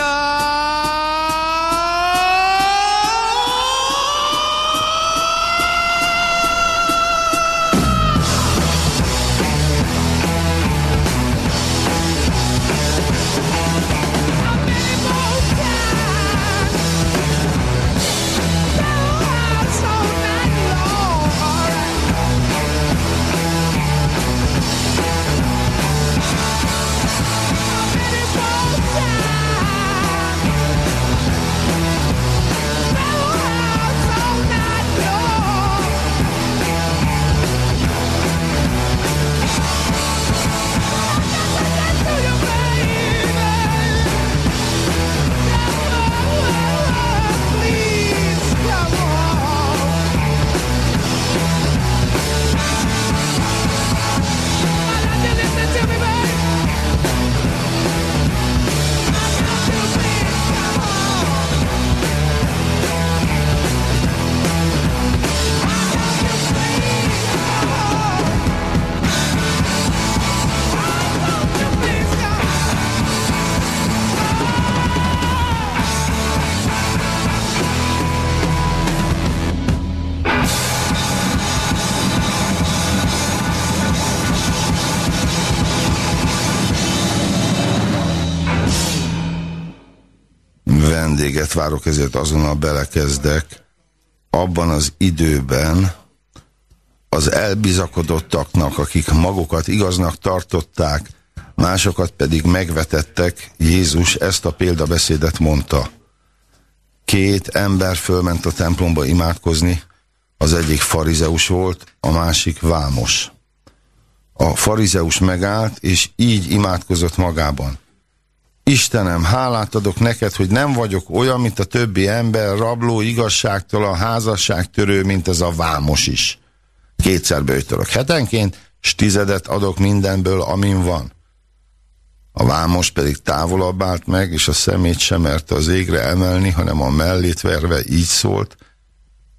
God. Vendéget várok, ezért azonnal belekezdek. Abban az időben az elbizakodottaknak, akik magukat igaznak tartották, másokat pedig megvetettek, Jézus ezt a példabeszédet mondta. Két ember fölment a templomba imádkozni, az egyik farizeus volt, a másik vámos. A farizeus megállt, és így imádkozott magában. Istenem, hálát adok neked, hogy nem vagyok olyan, mint a többi ember, rabló, igazságtalan, házasságtörő, mint ez a vámos is. Kétszer bőjtölök hetenként, s tizedet adok mindenből, amin van. A vámos pedig távolabb állt meg, és a szemét sem merte az égre emelni, hanem a mellét verve így szólt,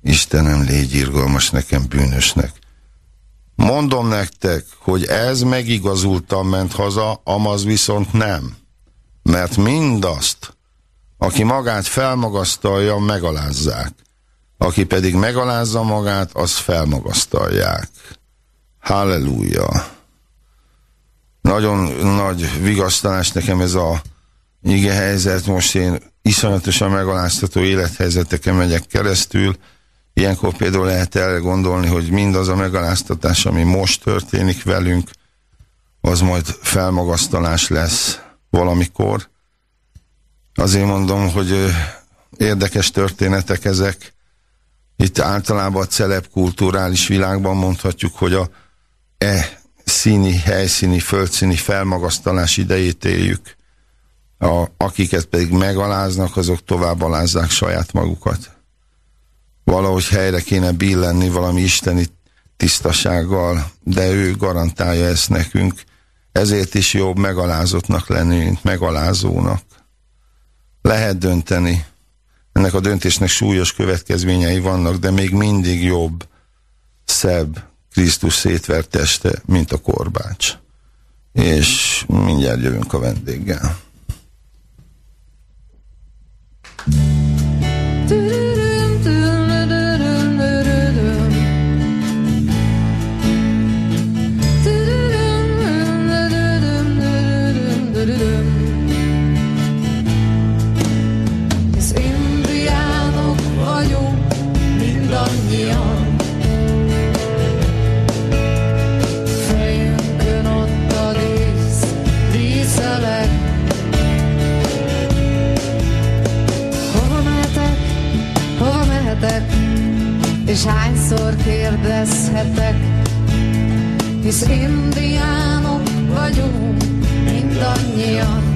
Istenem, légy irgalmas nekem bűnösnek. Mondom nektek, hogy ez megigazultam ment haza, amaz viszont nem. Mert mindazt, aki magát felmagasztalja, megalázzák. Aki pedig megalázza magát, az felmagasztalják. Halleluja! Nagyon nagy vigasztalás nekem ez a ige helyzet. Most én iszonyatosan megaláztató élethelyzeteken megyek keresztül. Ilyenkor például lehet elgondolni, hogy mindaz a megaláztatás, ami most történik velünk, az majd felmagasztalás lesz valamikor. Azért mondom, hogy érdekes történetek ezek. Itt általában a celeb kulturális világban mondhatjuk, hogy a e színi, helyszíni, földszíni felmagasztalás idejét éljük. A, akiket pedig megaláznak, azok tovább alázzák saját magukat. Valahogy helyre kéne billenni valami isteni tisztasággal, de ő garantálja ezt nekünk. Ezért is jobb megalázottnak lenni, mint megalázónak. Lehet dönteni. Ennek a döntésnek súlyos következményei vannak, de még mindig jobb, szebb, Krisztus szétvert teste, mint a korbács. És mindjárt jövünk a vendéggel. És hányszor kérdezhetek, hisz indiánok vagyunk mindannyian.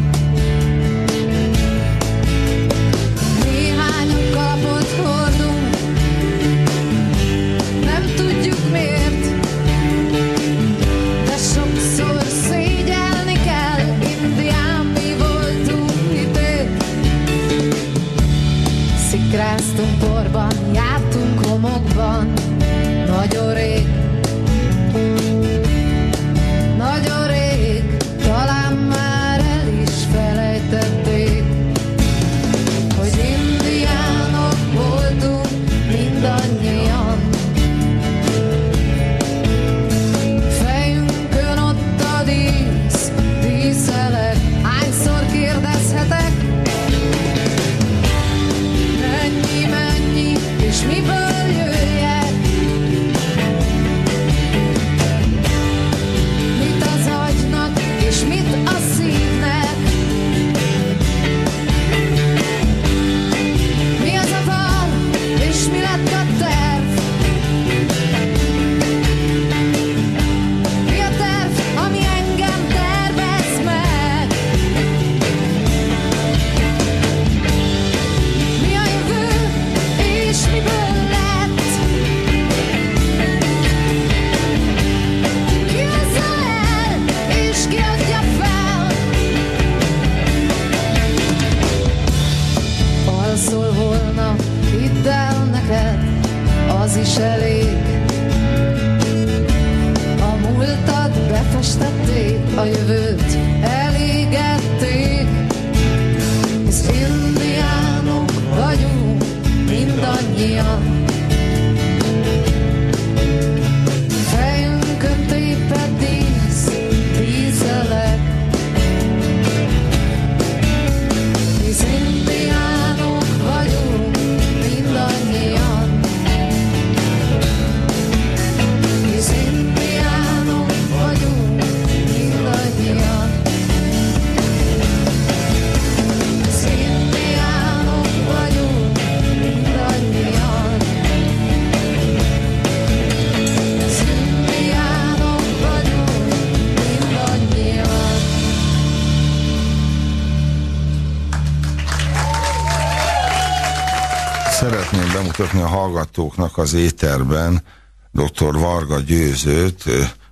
Szeretném bemutatni a hallgatóknak az éterben dr. Varga Győzőt,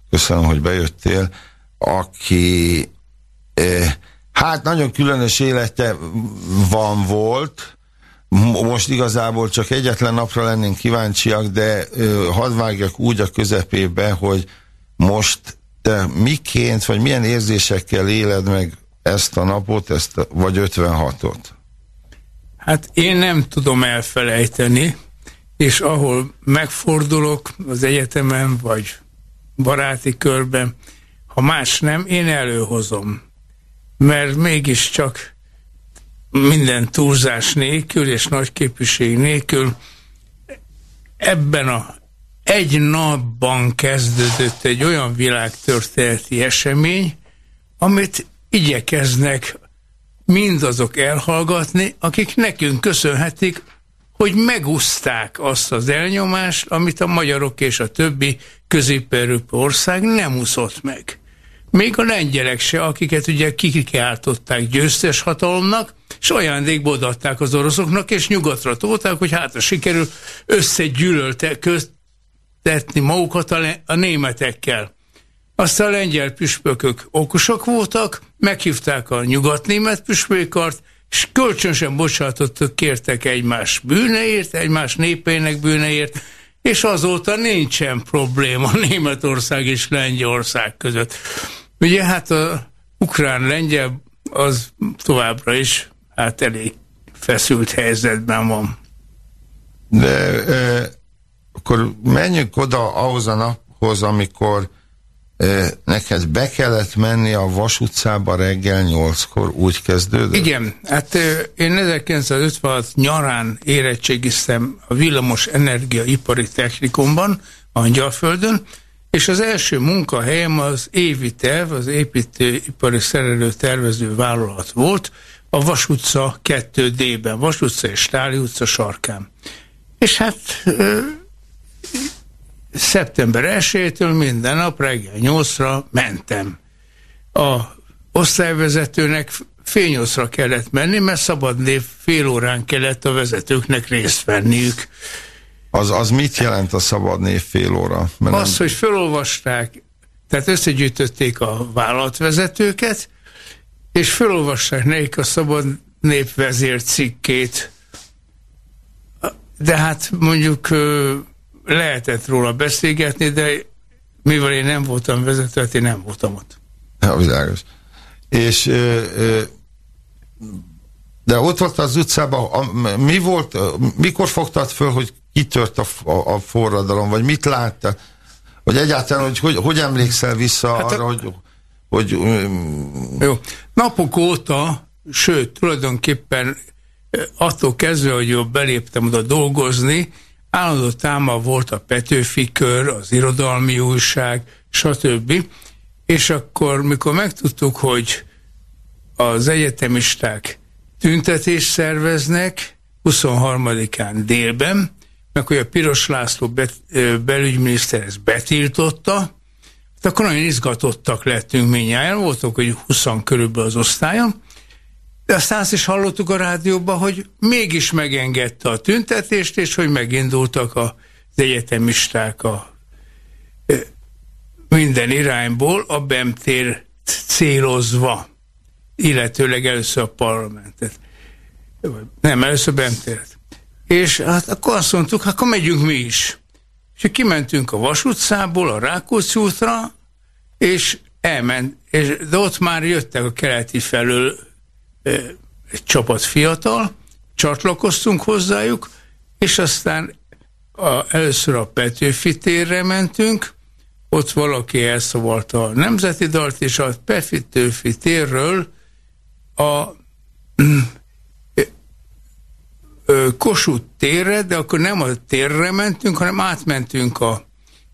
köszönöm, hogy bejöttél, aki hát nagyon különös élete van volt, most igazából csak egyetlen napra lennénk kíváncsiak, de hadd vágjak úgy a közepébe, hogy most te miként, vagy milyen érzésekkel éled meg ezt a napot, ezt, vagy 56-ot? Hát én nem tudom elfelejteni, és ahol megfordulok az egyetemen, vagy baráti körben, ha más nem, én előhozom. Mert mégiscsak minden túlzás nélkül és nagy képviség nélkül ebben a egy napban kezdődött egy olyan világtörténeti esemény, amit igyekeznek mindazok elhallgatni, akik nekünk köszönhetik, hogy megúzták azt az elnyomást, amit a magyarok és a többi közép ország nem úszott meg. Még a lengyelek se, akiket ugye kikiáltották győztes hatalomnak, és ajándékba adták az oroszoknak, és nyugatra tolták, hogy hát a sikerül összegyűlöltetni magukat a, a németekkel. Aztán lengyel püspökök okosak voltak, meghívták a nyugatnémet püspökart, és kölcsönösen bocsátottak, kértek egymás bűneért, egymás népének bűneért, és azóta nincsen probléma Németország és Lengyelország között. Ugye hát a ukrán-lengyel az továbbra is hát elég feszült helyzetben van. De e, akkor menjünk oda ahhoz a naphoz, amikor neked be kellett menni a Vas utcába reggel nyolckor, úgy kezdődött? Igen, hát én 1956 nyarán érettségiztem a villamos energiaipari technikumban, Angyalföldön, és az első munkahelyem az évi terv, az építőipari szerelő tervező vállalat volt, a Vas utca 2D-ben, Vas utca és Stáli utca sarkán. És hát szeptember 1-től minden nap reggel 8-ra mentem. A osztályvezetőnek fél kellett menni, mert szabad név fél órán kellett a vezetőknek részt venniük. Az, az mit jelent a szabad név fél óra? Mert az, nem... hogy felolvasták, tehát összegyűjtötték a vállalatvezetőket, és felolvasták nekik a szabad nép vezércikkét. De hát mondjuk lehetett róla beszélgetni, de mivel én nem voltam vezető, hát én nem voltam ott. Ja, világos. És de ott volt az utcában, mi volt, mikor fogtad föl, hogy kitört a, a, a forradalom, vagy mit látta? Vagy egyáltalán, hogy hogy, hogy emlékszel vissza hát arra, a... hogy, hogy... Jó. Napok óta, sőt, tulajdonképpen attól kezdve, hogy jobb beléptem oda dolgozni, Állandó táma volt a Petőfi kör, az irodalmi újság, stb. És akkor, mikor megtudtuk, hogy az egyetemisták tüntetést szerveznek 23-án délben, meg hogy a Piros László bet, belügyminiszter ezt betiltotta, hát akkor nagyon izgatottak lettünk minnyáján, voltunk, hogy 20 körülbelül az osztályon, aztán azt is hallottuk a rádióban, hogy mégis megengedte a tüntetést, és hogy megindultak az egyetemisták a minden irányból a BEMTÉR célozva, illetőleg először a parlamentet. Nem, először BEMTÉRet. És hát akkor azt mondtuk, hát akkor megyünk mi is. És kimentünk a Vas utcából a Rákóczi útra, és elment, és, de ott már jöttek a keleti felől egy csapat fiatal, csatlakoztunk hozzájuk, és aztán a, először a Petőfi térre mentünk, ott valaki elszavalta a nemzeti dalt, és a Petőfi térről a Kossuth térre, de akkor nem a térre mentünk, hanem átmentünk a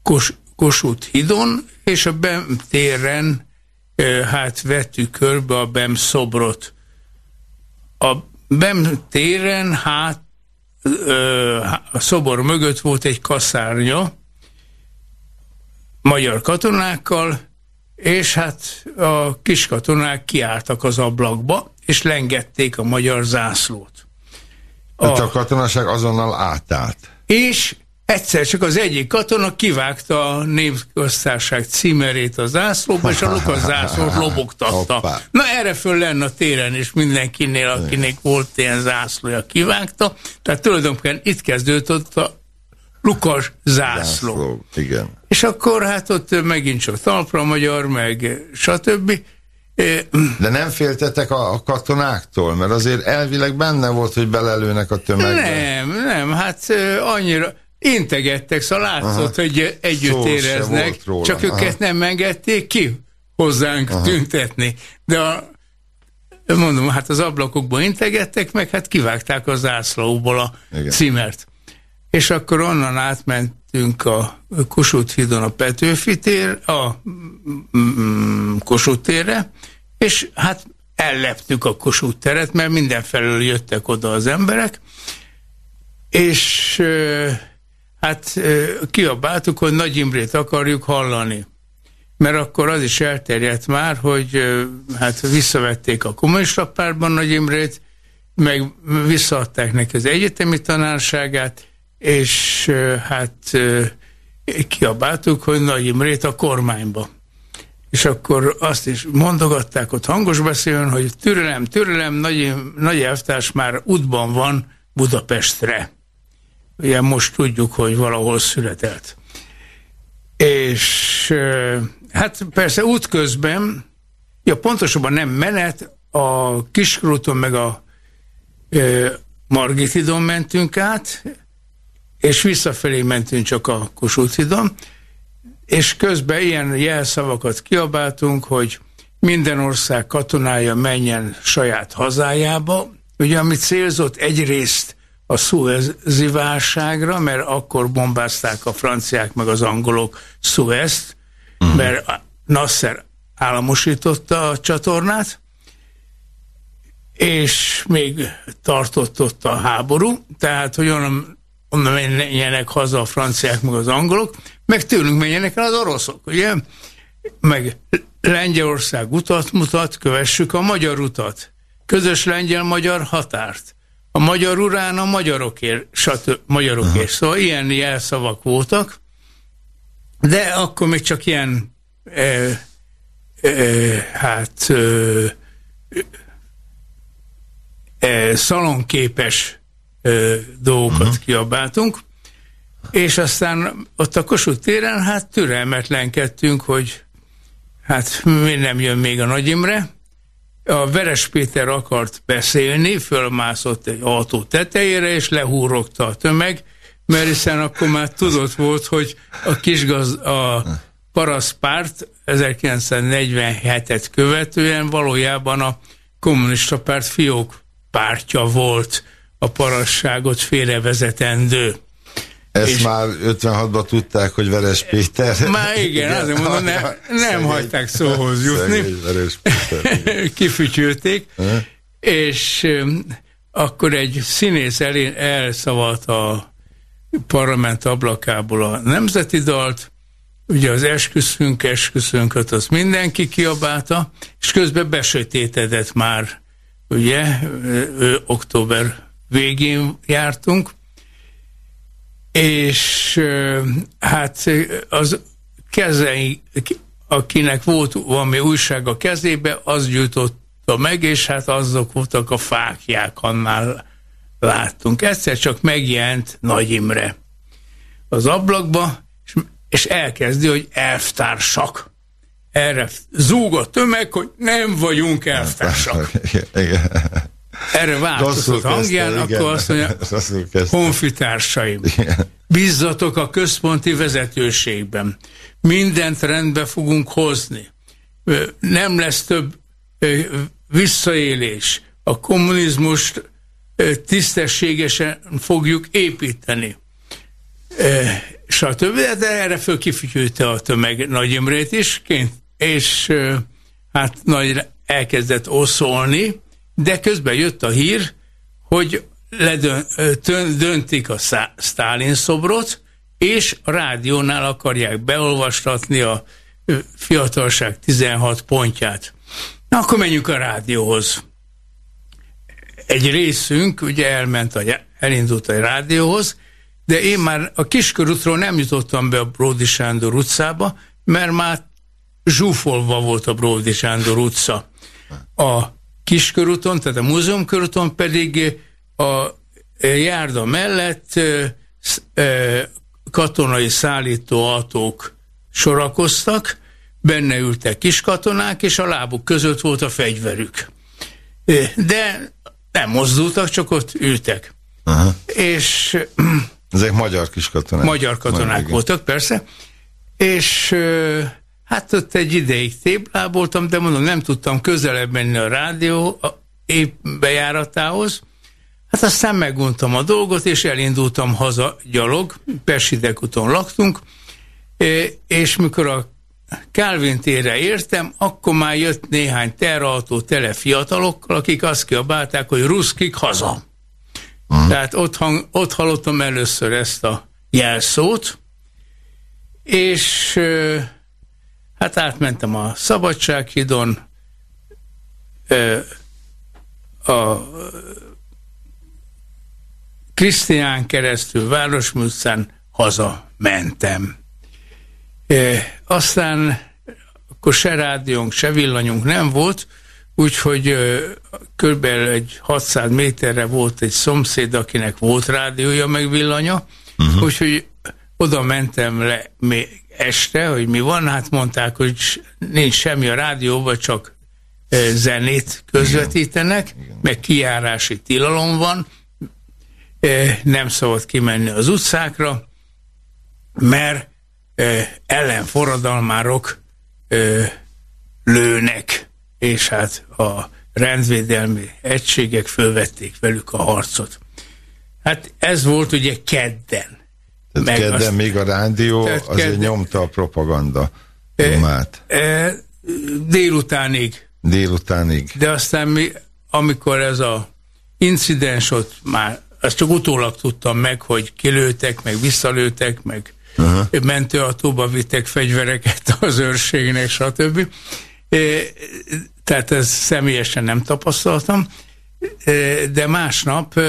Kos, Kossuth hidon, és a BEM téren hát vettük körbe a BEM szobrot. A BEM téren hát a szobor mögött volt egy kaszárnya magyar katonákkal, és hát a kis katonák kiálltak az ablakba, és lengették a magyar zászlót. A, a katonaság azonnal átállt. És egyszer csak az egyik katona kivágta a népköztárság címerét a zászlóba, és a Lukas zászlót lobogtatta. Hoppá. Na erre föl lenne a téren, és mindenkinél, akinek volt ilyen zászlója, kivágta. Tehát tulajdonképpen itt kezdődött a Lukas zászló. zászló. Igen. És akkor hát ott megint csak talpra magyar, meg stb. De nem féltetek a, a katonáktól? Mert azért elvileg benne volt, hogy belelőnek a tömegbe. Nem, nem, hát annyira integettek, szóval látszott, Aha. hogy együtt Szó éreznek, csak Aha. őket nem engedték ki hozzánk Aha. tüntetni. De a, mondom, hát az ablakokból integettek, meg hát kivágták a zászlóból a Igen. címert. És akkor onnan átmentünk a Kossuth hídon a Petőfi tér, a mm, Kossuth térre, és hát elleptük a Kossuth teret, mert mindenfelől jöttek oda az emberek, és hát kiabáltuk, hogy Nagy Imrét akarjuk hallani. Mert akkor az is elterjedt már, hogy hát visszavették a kommunista pártban Nagy Imrét, meg visszaadták neki az egyetemi tanárságát, és hát kiabáltuk, hogy Nagy Imrét a kormányba. És akkor azt is mondogatták ott hangos beszélőn, hogy türelem, türelem, nagy, nagy elvtárs már útban van Budapestre. Ugye most tudjuk, hogy valahol született. És hát persze útközben, ja pontosabban nem menet, a Kiskróton meg a Margitidon mentünk át, és visszafelé mentünk csak a Kossuth és közben ilyen jelszavakat kiabáltunk, hogy minden ország katonája menjen saját hazájába, ugye amit célzott egyrészt a Suezi válságra, mert akkor bombázták a franciák meg az angolok Suezt, uh-huh. mert Nasser államosította a csatornát, és még tartott ott a háború, tehát hogy onnan onnan menjenek haza a franciák, meg az angolok, meg tőlünk menjenek el az oroszok, ugye? Meg Lengyelország utat mutat, kövessük a magyar utat. Közös lengyel-magyar határt. A magyar urán a magyarokért, stb. magyarokért. Aha. Szóval ilyen jelszavak voltak, de akkor még csak ilyen e, e, hát e, e, szalonképes ö, dolgokat uh-huh. kiabáltunk, és aztán ott a Kossuth téren hát türelmetlenkedtünk, hogy hát mi nem jön még a Nagy Imre. A Veres Péter akart beszélni, fölmászott egy autó tetejére, és lehúrogta a tömeg, mert hiszen akkor már tudott volt, hogy a kisgaz, a paraszpárt 1947-et követően valójában a kommunista párt fiók pártja volt a parasságot félrevezetendő. Ezt és már 56-ban tudták, hogy Veres Péter. Már igen, igen. azért mondom, ne, nem szegény, hagyták szóhoz jutni. Kifütyülték, és akkor egy színész el, elszavalt a parlament ablakából a nemzeti dalt, ugye az esküszünk, esküszünköt, az mindenki kiabálta, és közben besötétedett már, ugye, ő, október végén jártunk, és hát az kezei, akinek volt valami újság a kezébe, az gyújtotta meg, és hát azok voltak a fákják, annál láttunk. Egyszer csak megjelent Nagy Imre az ablakba, és, és elkezdi, hogy elvtársak. Erre zúg a tömeg, hogy nem vagyunk elvtársak. Erre változott hangján, kezdte, akkor azt mondja, honfitársaim, bízzatok a központi vezetőségben, mindent rendbe fogunk hozni, nem lesz több visszaélés, a kommunizmust tisztességesen fogjuk építeni. Stb. De erre föl kifütyülte a tömeg Nagy Imrét is, és hát nagy elkezdett oszolni, de közben jött a hír, hogy ledöntik a Sztálin szobrot, és a rádiónál akarják beolvastatni a fiatalság 16 pontját. Na, akkor menjünk a rádióhoz. egy részünk ugye elment, a, elindult a rádióhoz, de én már a Kiskörútról nem jutottam be a Bródi Sándor utcába, mert már zsúfolva volt a Bródi Sándor utca. A Kiskörúton, tehát a múzeumkörúton pedig a járda mellett katonai szállítóautók sorakoztak, benne ültek kiskatonák, és a lábuk között volt a fegyverük. De nem mozdultak, csak ott ültek. Aha. És... Ezek magyar kiskatonák. Magyar katonák Már voltak, persze. És hát ott egy ideig tébláboltam, de mondom, nem tudtam közelebb menni a rádió épp bejáratához. Hát aztán meguntam a dolgot, és elindultam haza gyalog, Persidek úton laktunk, és mikor a Calvin térre értem, akkor már jött néhány terrautó tele fiatalokkal, akik azt kiabálták, hogy ruszkik haza. Uh-huh. Tehát ott, hang, ott hallottam először ezt a jelszót, és hát átmentem a Szabadsághidon, a Krisztián keresztül Városműszán haza mentem. Aztán akkor se rádiónk, se villanyunk nem volt, úgyhogy kb. egy 600 méterre volt egy szomszéd, akinek volt rádiója, meg villanya, uh-huh. úgyhogy oda mentem le este, hogy mi van, hát mondták, hogy nincs semmi a rádióban, csak zenét közvetítenek, Igen. Igen. meg kiárási tilalom van, nem szabad kimenni az utcákra, mert ellenforradalmárok lőnek, és hát a rendvédelmi egységek fölvették velük a harcot. Hát ez volt ugye kedden. Tehát Meg kedden azt, még a rádió azért kedden, nyomta a propaganda nyomát. E, e, délutánig. Délutánig. De aztán mi, amikor ez a incidens ott már, azt csak utólag tudtam meg, hogy kilőtek, meg visszalőtek, meg uh-huh. mentőautóba vittek fegyvereket az őrségnek, stb. Tehát ez személyesen nem tapasztaltam, de másnap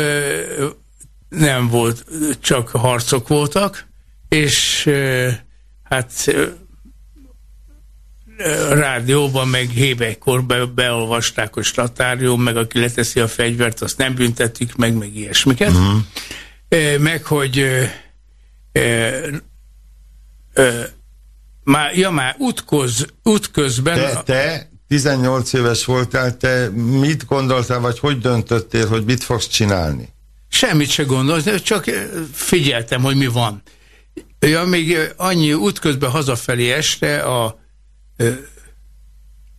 nem volt, csak harcok voltak, és hát rádióban, meg hébekkor be, beolvasták, hogy statárium, meg aki leteszi a fegyvert, azt nem büntetik meg, meg ilyesmiket. Uh-huh. Meg, hogy Ö, már, ja, már útköz, útközben... Te, te 18 éves voltál, te mit gondoltál, vagy hogy döntöttél, hogy mit fogsz csinálni? Semmit se gondoltam, csak figyeltem, hogy mi van. Ja, még annyi útközben hazafelé este a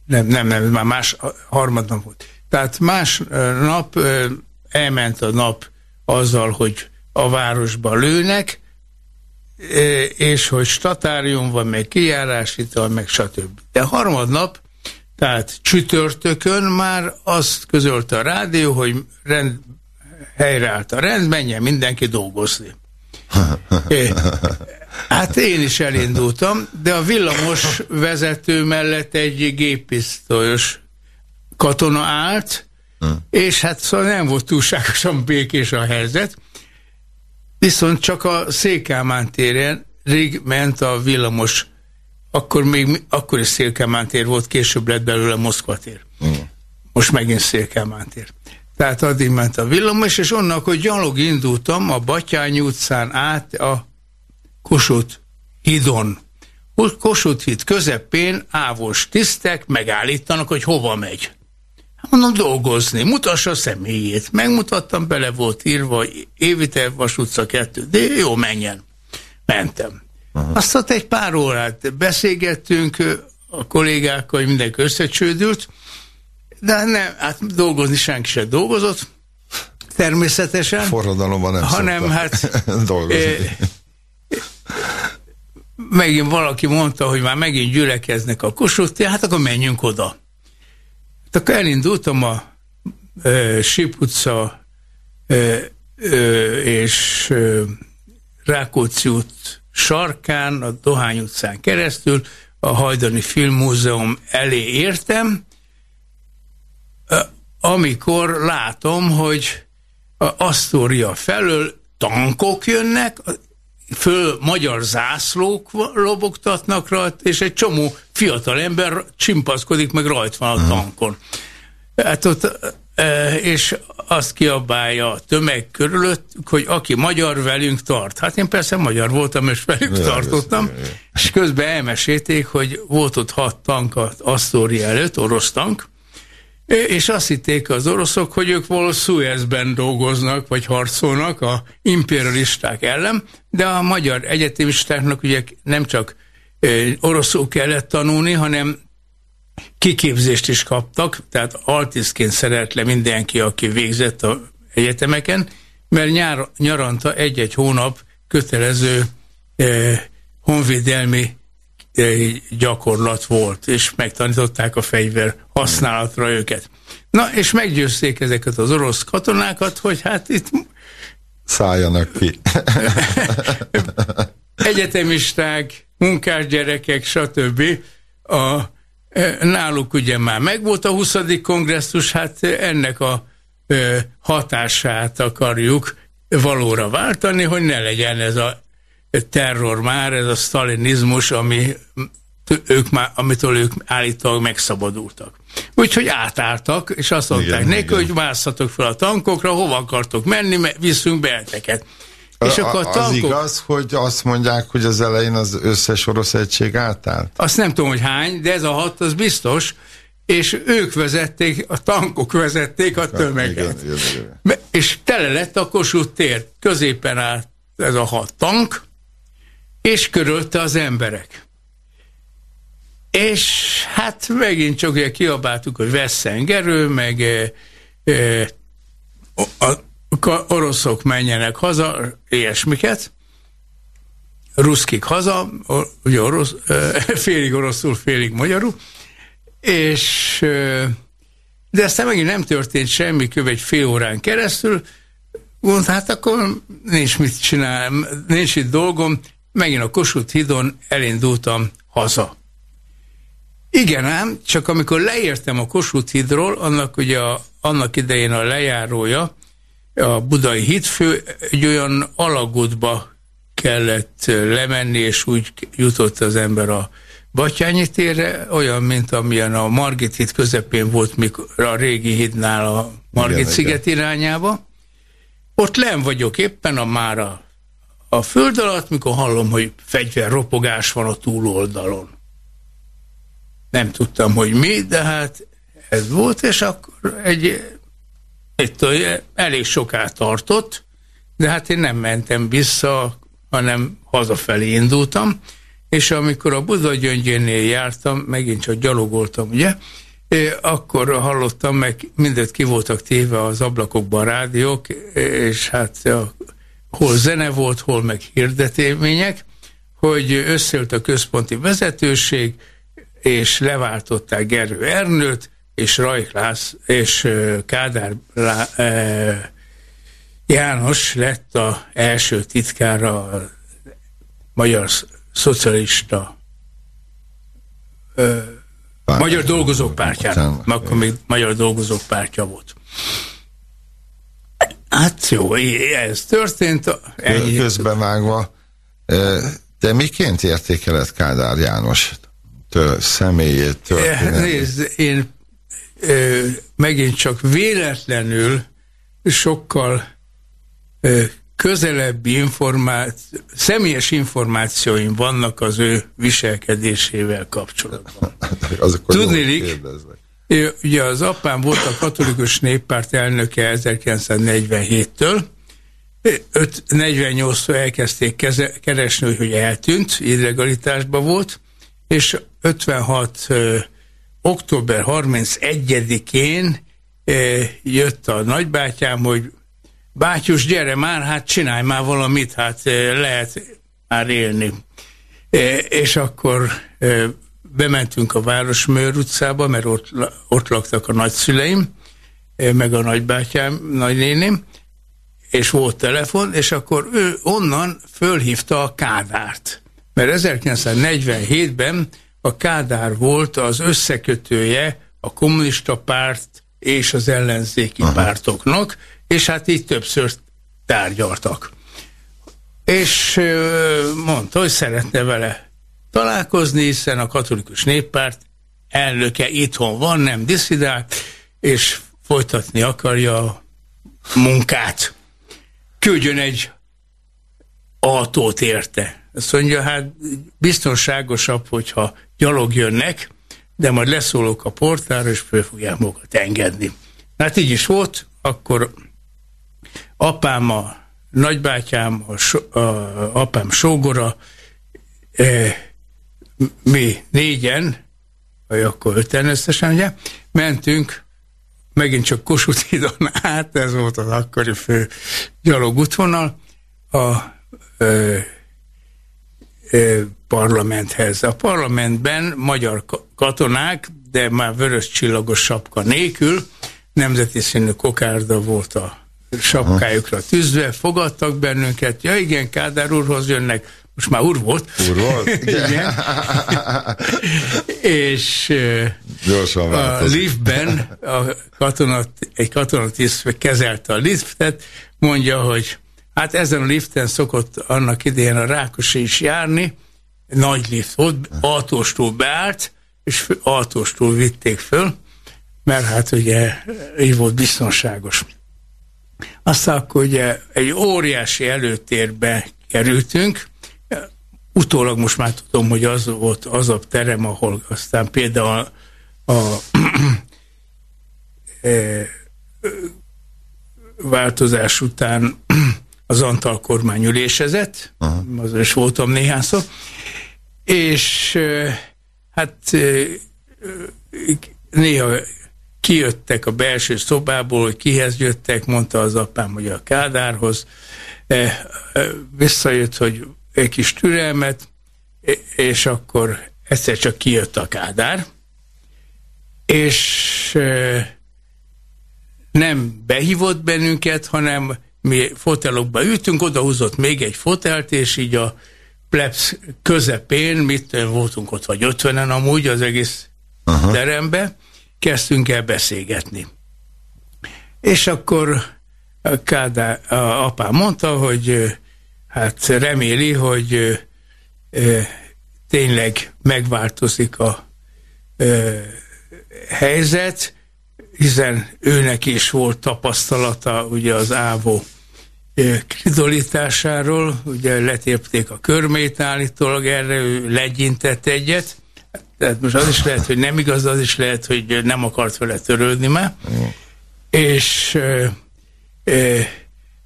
nem, nem, nem, már más, harmadnap volt. Tehát más nap elment a nap azzal, hogy a városba lőnek, és hogy statárium van, meg kijárásítal, meg stb. De harmadnap, tehát csütörtökön már azt közölte a rádió, hogy rend, helyreállt a rend, menjen mindenki dolgozni. Hát én is elindultam, de a villamos vezető mellett egy géppisztolyos katona állt, és hát szóval nem volt túlságosan békés a helyzet, Viszont csak a Székelmán téren rég ment a villamos, akkor még akkor is Székelmán tér volt, később lett belőle Moszkva tér. Mm. Most megint Székelmán tér. Tehát addig ment a villamos, és onnan, hogy gyalog indultam a Batyány utcán át a Kossuth hidon. Kossuth híd közepén ávos tisztek megállítanak, hogy hova megy. Mondom, dolgozni, mutassa a személyét. Megmutattam, bele volt írva, Évite Vas utca 2, de jó, menjen. Mentem. Aha. Azt ott egy pár órát beszélgettünk, a kollégákkal, hogy mindenki összecsődült, de nem, hát dolgozni senki sem dolgozott, természetesen. Forradalomban nem Hanem hát dolgozni. Eh, megint valaki mondta, hogy már megint gyülekeznek a kossuth hát akkor menjünk oda. Hát akkor elindultam a e, Sip utca e, e, és e, Rákóczi út sarkán, a Dohány utcán keresztül, a Hajdani Filmmúzeum elé értem, amikor látom, hogy a Astoria felől tankok jönnek, föl magyar zászlók lobogtatnak rajta, és egy csomó fiatal ember csimpaszkodik, meg rajt van a tankon. Hát ott, és azt kiabálja a tömeg körülött, hogy aki magyar velünk tart. Hát én persze magyar voltam, és velük ja, tartottam, és közben elmesélték, hogy volt ott hat tank az Asztória előtt, orosz tank, és azt hitték az oroszok, hogy ők való Suezben dolgoznak, vagy harcolnak a imperialisták ellen, de a magyar egyetemistáknak ugye nem csak oroszul kellett tanulni, hanem kiképzést is kaptak, tehát altiszként szerelt le mindenki, aki végzett a egyetemeken, mert nyár, nyaranta egy-egy hónap kötelező eh, honvédelmi gyakorlat volt, és megtanították a fegyver használatra őket. Na, és meggyőzték ezeket az orosz katonákat, hogy hát itt... Szálljanak ki. egyetemisták, munkásgyerekek, stb. A, náluk ugye már megvolt a 20. kongresszus, hát ennek a hatását akarjuk valóra váltani, hogy ne legyen ez a terror már, ez a sztalinizmus, ami ők már, amitől ők állítólag megszabadultak. Úgyhogy átálltak, és azt mondták neki, hogy másszatok fel a tankokra, hova akartok menni, mert viszünk belteket. És a, akkor a tankok... Az igaz, hogy azt mondják, hogy az elején az összes orosz egység átállt? Azt nem tudom, hogy hány, de ez a hat az biztos, és ők vezették, a tankok vezették a tömeget. Igen, igen, igen. És tele lett a Kossuth tér, középen állt ez a hat tank, és körülte az emberek. És hát megint csak ugye kiabáltuk, hogy vesszengerő, meg e, e, a, a oroszok menjenek haza, ilyesmiket, ruszkik haza, ugye orosz, e, félig oroszul, félig magyarul, és de aztán megint nem történt semmi kb. egy fél órán keresztül, Mond, hát akkor nincs mit csinálni, nincs itt dolgom, megint a Kossuth hídon elindultam haza. Igen ám, csak amikor leértem a Kossuth hídról, annak ugye a, annak idején a lejárója, a budai hídfő egy olyan alagútba kellett lemenni, és úgy jutott az ember a Batyányi térre, olyan, mint amilyen a Margit híd közepén volt, mikor a régi hídnál a Margit igen, sziget igen. irányába. Ott len vagyok éppen a Mára a föld alatt, mikor hallom, hogy fegyverropogás van a túloldalon. Nem tudtam, hogy mi, de hát ez volt, és akkor egy, egy elég soká tartott, de hát én nem mentem vissza, hanem hazafelé indultam, és amikor a Buda gyöngyénél jártam, megint csak gyalogoltam, ugye, akkor hallottam, meg mindet ki voltak téve az ablakokban rádiók, és hát a hol zene volt, hol meg hirdetélmények, hogy összeült a központi vezetőség, és leváltották Gerő Ernőt, és Rajk Lász, és Kádár Lá, e, János lett a első titkára a magyar szocialista e, Magyar Dolgozók Pártjának. Akkor még Magyar Dolgozók Pártja volt. Hát jó, ez történt. Ennyi. Közbevágva, de miként értékeled Kádár János tör, személyét, történetét? Nézd, én ö, megint csak véletlenül sokkal ö, közelebbi információ, személyes információim vannak az ő viselkedésével kapcsolatban. Tudnélik, Ugye az apám volt a katolikus néppárt elnöke 1947-től, 48-tól elkezdték keresni, hogy eltűnt, illegalitásban volt, és 56 ö, október 31-én jött a nagybátyám, hogy bátyus, gyere már, hát csinálj már valamit, hát lehet már élni. És akkor bementünk a Városmőr utcába, mert ott, ott laktak a nagyszüleim, eh, meg a nagybátyám, nagynéném, és volt telefon, és akkor ő onnan fölhívta a Kádárt. Mert 1947-ben a Kádár volt az összekötője a kommunista párt és az ellenzéki Aha. pártoknak, és hát így többször tárgyaltak. És mondta, hogy szeretne vele találkozni, hiszen a katolikus néppárt elnöke itthon van, nem diszidál, és folytatni akarja a munkát. Küldjön egy autót érte. Azt mondja, hát biztonságosabb, hogyha gyalog jönnek, de majd leszólok a portára, és föl fogják magukat engedni. Hát így is volt, akkor apám, a nagybátyám, a, so, a apám sógora, e, mi négyen, vagy akkor öten összesen, ugye, mentünk megint csak Kossuth hídon át, ez volt az akkori fő gyalogútvonal, a ö, ö, parlamenthez. A parlamentben magyar katonák, de már vörös csillagos sapka nélkül, nemzeti színű kokárda volt a sapkájukra tűzve, fogadtak bennünket, ja igen, Kádár úrhoz jönnek, most már úr volt. Úr volt? igen. és Gyorsan a liftben a katonat, egy katonatiszt kezelte a liftet, mondja, hogy hát ezen a liften szokott annak idején a Rákosi is járni, nagy lift volt, autóstól beállt, és autóstól vitték föl, mert hát ugye így volt biztonságos. Aztán akkor ugye egy óriási előtérbe kerültünk, utólag most már tudom, hogy az volt az a terem, ahol aztán például a, a e, változás után az Antal kormány ülésezett, az is voltam néhányszor, és e, hát e, néha kijöttek a belső szobából, hogy kihez jöttek, mondta az apám, hogy a Kádárhoz, visszajött, hogy egy kis türelmet, és akkor egyszer csak kijött a Kádár, és nem behívott bennünket, hanem mi fotelokba ültünk, odahúzott még egy fotelt, és így a plebs közepén, mit voltunk ott, vagy ötvenen amúgy az egész Aha. terembe, kezdtünk el beszélgetni. És akkor Kádár, apám mondta, hogy hát reméli, hogy tényleg megváltozik a helyzet, hiszen őnek is volt tapasztalata ugye az ávó kridolításáról, ugye letépték a körmét állítólag, erre ő legyintett egyet, tehát most az is lehet, hogy nem igaz, az is lehet, hogy nem akart vele törődni már, mm. és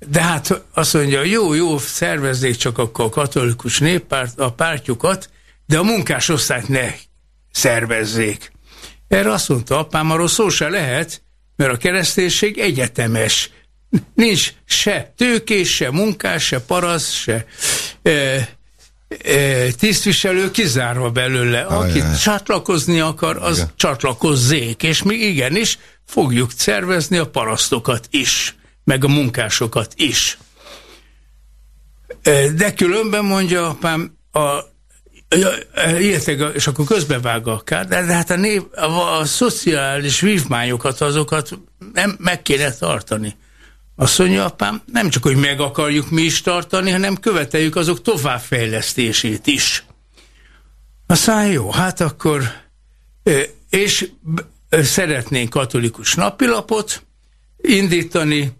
de hát azt mondja, jó, jó, szervezzék csak akkor a katolikus néppárt, a pártjukat, de a munkásosztályt ne szervezzék. Erre azt mondta apám, arról szó se lehet, mert a kereszténység egyetemes. Nincs se tőkés, se munkás, se parasz, se e, e, tisztviselő kizárva belőle. Aki Ajaj. csatlakozni akar, az Igen. csatlakozzék. És mi igenis fogjuk szervezni a parasztokat is meg a munkásokat is. De különben mondja apám, a, Illetve, és akkor közbevág a kár, de hát a, név, a, a szociális vívmányokat, azokat nem meg kéne tartani. Azt mondja apám, nem csak, hogy meg akarjuk mi is tartani, hanem követeljük azok továbbfejlesztését is. Aztán jó, hát akkor, és szeretnénk katolikus napilapot indítani,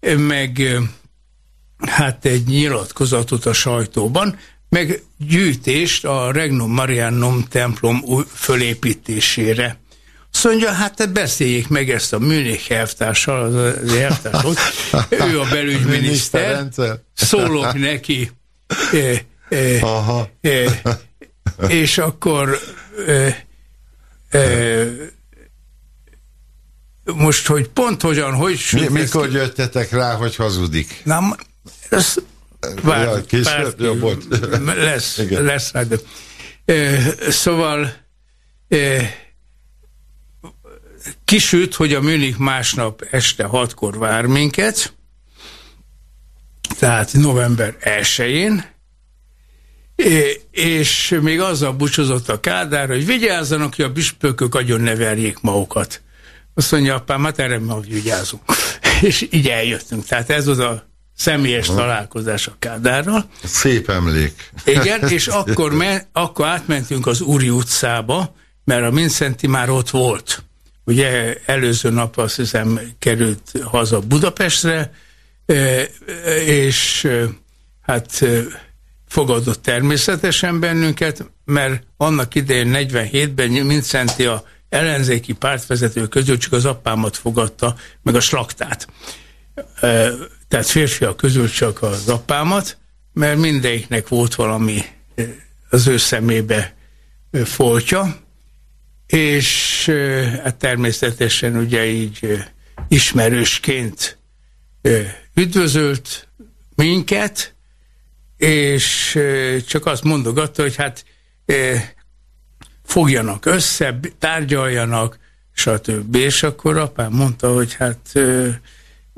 meg hát egy nyilatkozatot a sajtóban, meg gyűjtést a Regnum Marianum templom fölépítésére. Azt mondja, hát beszéljék meg ezt a Münich elvtársal, az, az elvtársot, ő a belügyminiszter, szólok neki, e, e, Aha. E, és akkor e, e, most, hogy pont hogyan, hogy... Mi, mikor ki... jöttetek rá, hogy hazudik? Na, ez vár, ja, később, jó, volt. lesz, Igen. lesz rá, de. E, szóval kisült, hogy a Münich másnap este hatkor vár minket, tehát november 1-én, és még azzal búcsúzott a Kádár, hogy vigyázzanak, hogy a püspökök agyon ne verjék magukat Azt mondja, apám, hát erre ma vigyázunk. És így eljöttünk. Tehát ez az a személyes találkozás a Kádárral. Szép emlék. Igen, és akkor, men, akkor átmentünk az Úri utcába, mert a Mincenti már ott volt. Ugye előző nap azt hiszem került haza Budapestre, és hát fogadott természetesen bennünket, mert annak idején 47-ben Mincenti a ellenzéki pártvezető közül csak az apámat fogadta, meg a slaktát. Tehát férfiak közül csak az apámat, mert mindegyiknek volt valami az ő szemébe foltja, és hát természetesen ugye így ismerősként üdvözölt minket, és csak azt mondogatta, hogy hát fogjanak össze, tárgyaljanak, stb. És akkor apám mondta, hogy hát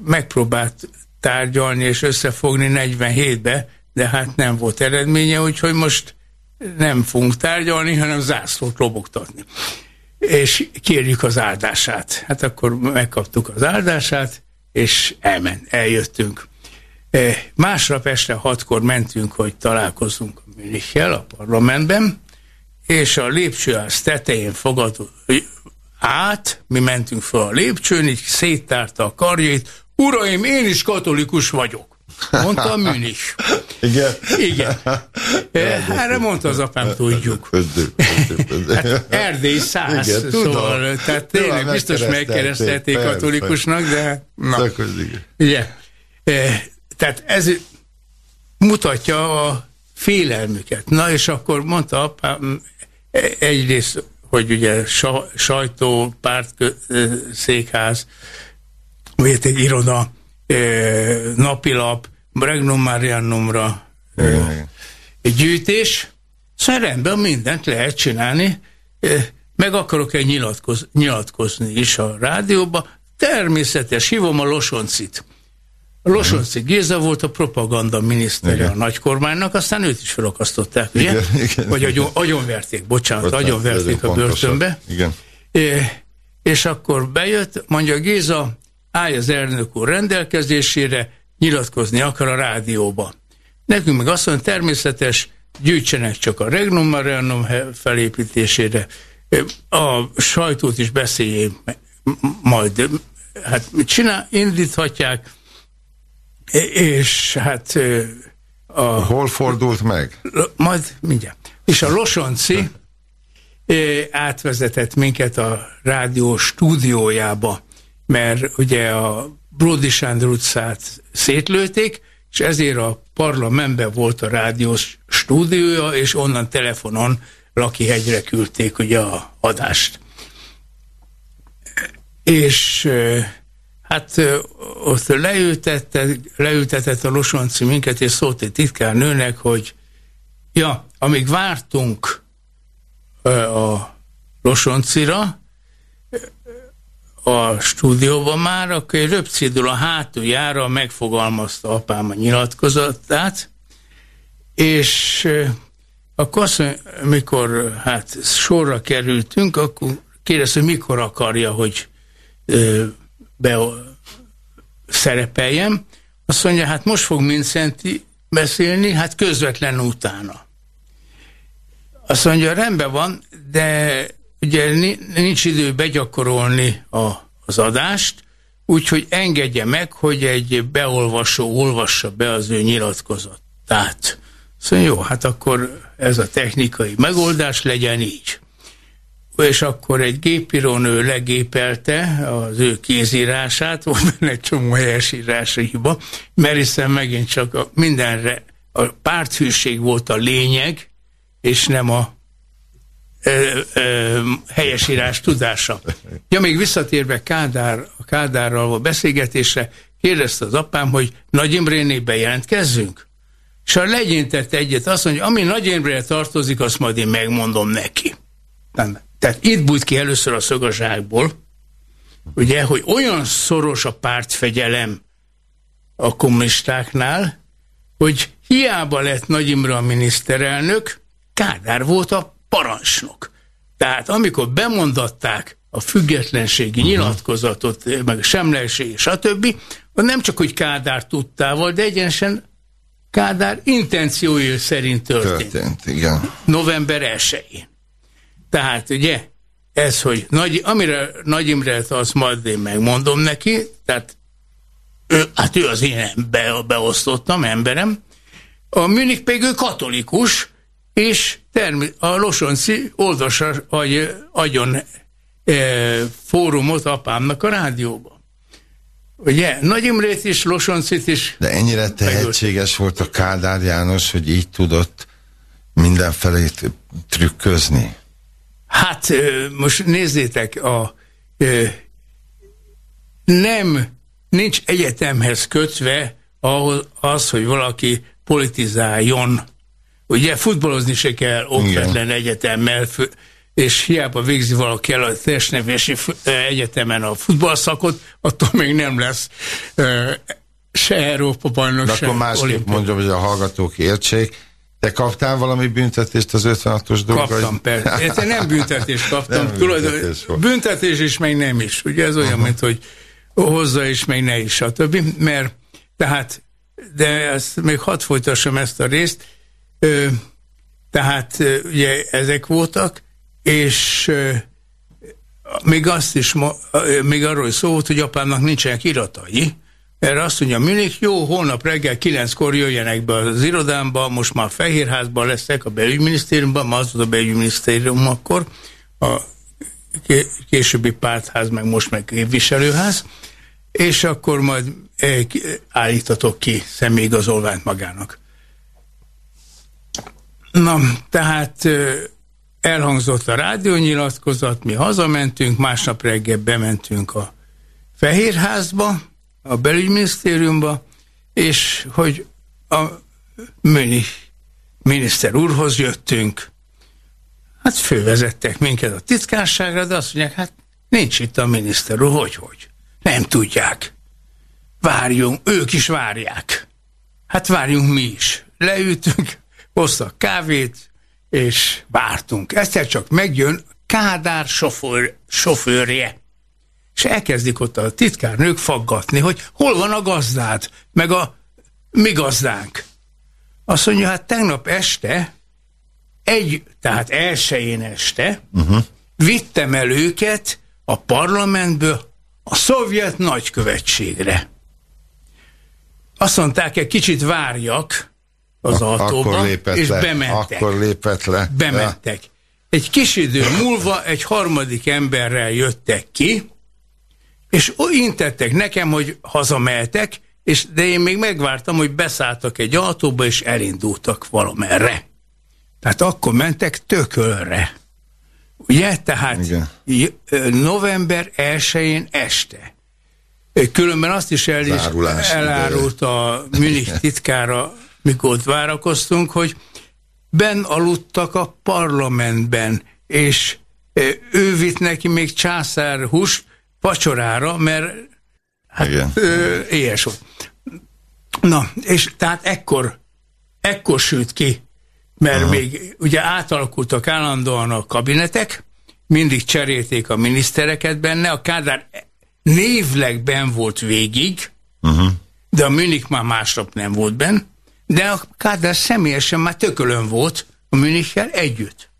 megpróbált tárgyalni és összefogni 47-be, de hát nem volt eredménye, úgyhogy most nem fogunk tárgyalni, hanem zászlót lobogtatni. És kérjük az áldását. Hát akkor megkaptuk az áldását, és elment, eljöttünk. Másnap este hatkor mentünk, hogy találkozunk a Münchel a parlamentben, és a lépcsőház tetején fogadott át, mi mentünk fel a lépcsőn, így széttárta a karjait, uraim, én is katolikus vagyok. Mondta a Münich. Igen? Igen. Erre mondta az apám, tudjuk. hát Erdély száz, Igen, szóval, tehát tényleg biztos megkeresztelték katolikusnak, de na. Igen. Tehát ez mutatja a félelmüket. Na és akkor mondta apám, egyrészt, hogy ugye sajtó, párt, székház, vagy egy iroda, napilap, Regnum Mariannumra egy gyűjtés, szóval rendben mindent lehet csinálni, meg akarok-e nyilatkoz, nyilatkozni is a rádióba, természetes, hívom a Losoncit. Losonci Géza volt a propaganda minisztere igen. a nagykormánynak, aztán őt is felakasztották, ugye? Igen, igen, Vagy agyon, agyonverték, bocsánat, bocsánat agyonverték a börtönbe. Igen. É, és akkor bejött, mondja Géza, állj az elnök úr rendelkezésére, nyilatkozni akar a rádióba. Nekünk meg azt mondja, természetes, gyűjtsenek csak a Regnum Marianum felépítésére, a sajtót is beszéljék majd, hát csinál, indíthatják, és hát a, Hol fordult meg? Majd mindjárt. És a Losonci átvezetett minket a rádió stúdiójába, mert ugye a Bródi Sándor utcát szétlőték, és ezért a parlamentben volt a rádiós stúdiója, és onnan telefonon Lakihegyre küldték ugye a adást. És Hát ott leültette, leültetett a Losonci minket, és szólt egy titkárnőnek, hogy ja, amíg vártunk a Losoncira, a stúdióban már, akkor egy röpcidul a hátuljára megfogalmazta apám a nyilatkozatát, és akkor azt mondja, mikor hát sorra kerültünk, akkor kérdezte, hogy mikor akarja, hogy be szerepeljem, azt mondja, hát most fog Mincenti beszélni, hát közvetlen utána. Azt mondja, rendben van, de ugye nincs idő begyakorolni a, az adást, úgyhogy engedje meg, hogy egy beolvasó olvassa be az ő nyilatkozatát. Szóval jó, hát akkor ez a technikai megoldás legyen így és akkor egy gépírónő legépelte az ő kézírását, volt benne egy csomó helyesírási hiba, mert hiszen megint csak a, mindenre a párthűség volt a lényeg, és nem a ö, ö, helyesírás tudása. Ja, még visszatérve Kádár, a Kádárral a beszélgetésre, kérdezte az apám, hogy Nagy Imréné bejelentkezzünk? És ha legyintett egyet, azt mondja, ami Nagy Imrére tartozik, azt majd én megmondom neki. Nem. Tehát itt bújt ki először a szögazsákból, ugye, hogy olyan szoros a pártfegyelem a kommunistáknál, hogy hiába lett Nagy Imre a miniszterelnök, Kádár volt a parancsnok. Tehát amikor bemondatták a függetlenségi uh-huh. nyilatkozatot, meg a semlelség, stb., nem csak, hogy Kádár tudtával, de egyenesen Kádár intenciói szerint történt. Történt, igen. November 1 Tehát ugye, ez, hogy Nagy, amire Nagy Imre azt majd én megmondom neki, tehát ő, hát ő az én be, beosztottam emberem, a Münich pedig ő katolikus, és termi- a Losonci oldasa agy, agyon e, fórumot apámnak a rádióban. Ugye, Nagy Imrét is, Losoncit is. De ennyire tehetséges volt a Kádár János, hogy így tudott mindenfelé trükközni? Hát, most nézzétek, a, nem, nincs egyetemhez kötve az, hogy valaki politizáljon. Ugye futballozni se kell okvetlen egyetemmel, és hiába végzi valaki el a testnevési egyetemen a futballszakot, attól még nem lesz se Európa bajnok, De akkor másképp mondjam, hogy a hallgatók értsék. Te kaptál valami büntetést az 56-os dolga? Kaptam, persze. Én nem büntetést kaptam. nem büntetés, büntetés is, meg nem is. Ugye ez olyan, mint hogy hozza is, meg ne is, stb. Mert tehát, de ezt még hadd folytassam ezt a részt. Ö, tehát ugye ezek voltak, és még azt is, még arról szó volt, hogy apámnak nincsenek iratai, erre azt mondja, Münich, jó, holnap reggel kilenckor jöjjenek be az irodámba, most már Fehérházban leszek, a belügyminisztériumban, ma az a belügyminisztérium akkor, a későbbi pártház, meg most meg képviselőház, és akkor majd állítatok ki személyigazolványt magának. Na, tehát elhangzott a rádiónyilatkozat, mi hazamentünk, másnap reggel bementünk a Fehérházba, a belügyminisztériumba, és hogy a Münich miniszter úrhoz jöttünk, hát fővezettek minket a titkárságra, de azt mondják, hát nincs itt a miniszter úr, hogy, hogy? Nem tudják. Várjunk, ők is várják. Hát várjunk mi is. Leültünk, hoztak kávét, és vártunk. Egyszer csak megjön Kádár sofőr, sofőrje. És elkezdik ott a titkárnők faggatni, hogy hol van a gazdád, meg a mi gazdánk. Azt mondja, hát tegnap este, egy, tehát elsőjén este, uh-huh. vittem el őket a parlamentből a szovjet nagykövetségre. Azt mondták, egy kicsit várjak, az autóba, és le, bementek. Akkor lépett le. Bementek. Egy kis idő múlva egy harmadik emberrel jöttek ki, és intettek nekem, hogy hazameltek, és, de én még megvártam, hogy beszálltak egy autóba, és elindultak valamerre. Tehát akkor mentek tökölre. Ugye? Tehát Igen. november 1-én este. Különben azt is el is elárult a Münich titkára mikor ott várakoztunk, hogy ben aludtak a parlamentben, és ő vitt neki még császár hús vacsorára, mert hát, Igen. Ö, éhes volt. Na, és tehát ekkor, ekkor sült ki, mert Aha. még ugye átalakultak állandóan a kabinetek, mindig cserélték a minisztereket benne, a Kádár névleg ben volt végig, uh -huh. de a Münich már másnap nem volt benne, de a Kádár személyesen már tökölön volt a Münichel együtt.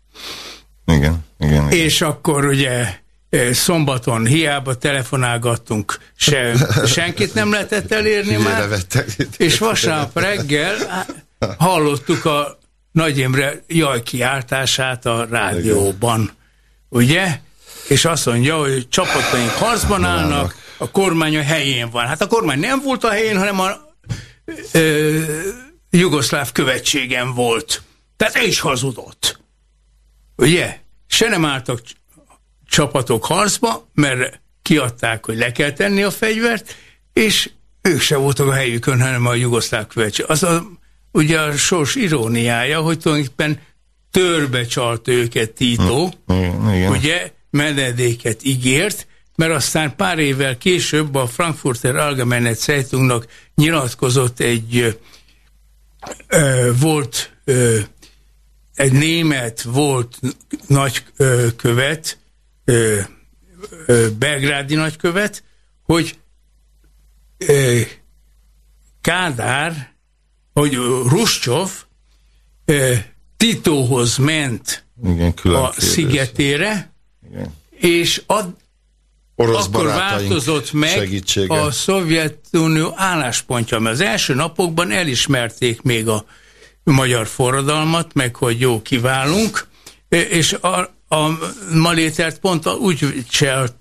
Igen, igen, igen. És akkor ugye szombaton hiába telefonálgattunk, se, senkit nem lehetett elérni már, és vasárnap reggel hallottuk a Nagy Imre jaj kiáltását a rádióban, ugye? És azt mondja, hogy csapataink harcban állnak, a kormány a helyén van. Hát a kormány nem volt a helyén, hanem a ö, jugoszláv követségen volt. Tehát is hazudott. Ugye? Se nem álltak csapatok harcba, mert kiadták, hogy le kell tenni a fegyvert, és ők se voltak a helyükön, hanem a jugoszláv követség. Az a, ugye a sors iróniája, hogy tulajdonképpen törbe csalt őket Tito, mm, igen. ugye, menedéket ígért, mert aztán pár évvel később a Frankfurter Allgemeine Zeitungnak nyilatkozott egy volt egy német volt nagykövet, belgrádi nagykövet, hogy Kádár, hogy Ruscsov Titóhoz ment Igen, a szigetére, Igen. és ad, Orosz akkor változott meg segítsége. a Szovjetunió álláspontja, mert az első napokban elismerték még a magyar forradalmat, meg hogy jó kiválunk, és a, a Malétert pont úgy cselt,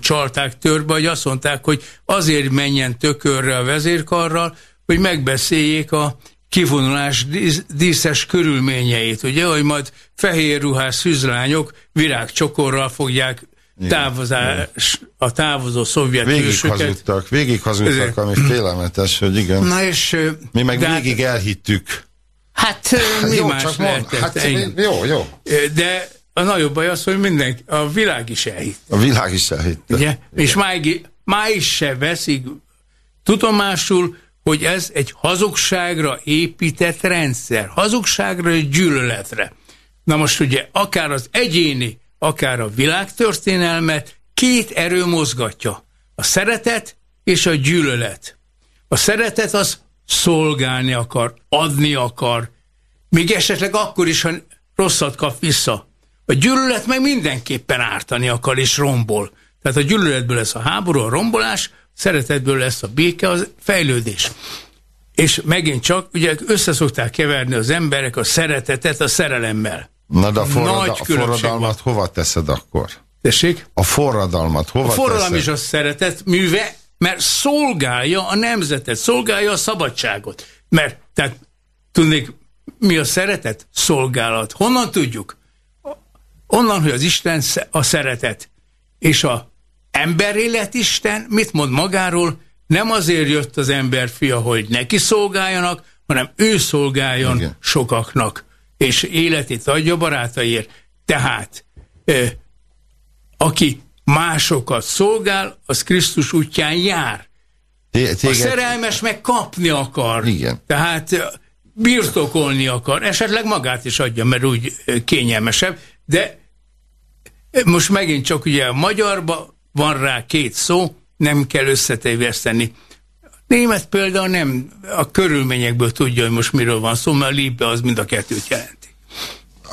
csalták törbe, hogy azt mondták, hogy azért menjen tökörre a vezérkarral, hogy megbeszéljék a kivonulás díszes körülményeit, ugye, hogy majd fehér ruhás szűzlányok virágcsokorral fogják távozás, a távozó szovjet végig ősöket. hazudtak, végig hazudtak, ami félelmetes, hogy igen. Na és, Mi meg de végig elhittük. Hát mi jó, más csak lehetett? Hát, jó, jó. De a nagyobb baj az, hogy mindenki, a világ is elhitt. A világ is elhitt. Ugye? Igen. És máig, máig se veszik tudomásul, hogy ez egy hazugságra épített rendszer. Hazugságra és gyűlöletre. Na most ugye akár az egyéni, akár a világtörténelmet két erő mozgatja. A szeretet és a gyűlölet. A szeretet az szolgálni akar, adni akar, még esetleg akkor is, ha rosszat kap vissza. A gyűlölet meg mindenképpen ártani akar és rombol. Tehát a gyűlöletből lesz a háború, a rombolás, szeretetből lesz a béke, az fejlődés. És megint csak, ugye összeszokták keverni az emberek a szeretetet a szerelemmel. Na de a, forrada, Nagy a forradalmat van. hova teszed akkor? Tessék? A forradalmat hova A forradalom teszed? is a szeretet műve, mert szolgálja a nemzetet, szolgálja a szabadságot. Mert, tehát tudnék, mi a szeretet? Szolgálat. Honnan tudjuk? Onnan, hogy az Isten a szeretet. És a emberélet Isten mit mond magáról? Nem azért jött az ember fia, hogy neki szolgáljanak, hanem ő szolgáljon Igen. sokaknak, és életét adja barátaiért. Tehát, aki másokat szolgál, az Krisztus útján jár. Téged... A szerelmes meg kapni akar. Igen. Tehát birtokolni akar, esetleg magát is adja, mert úgy kényelmesebb, de most megint csak ugye a magyarba van rá két szó, nem kell összetéveszteni. Német például nem a körülményekből tudja, hogy most miről van szó, mert a libe az mind a kettőt jelenti.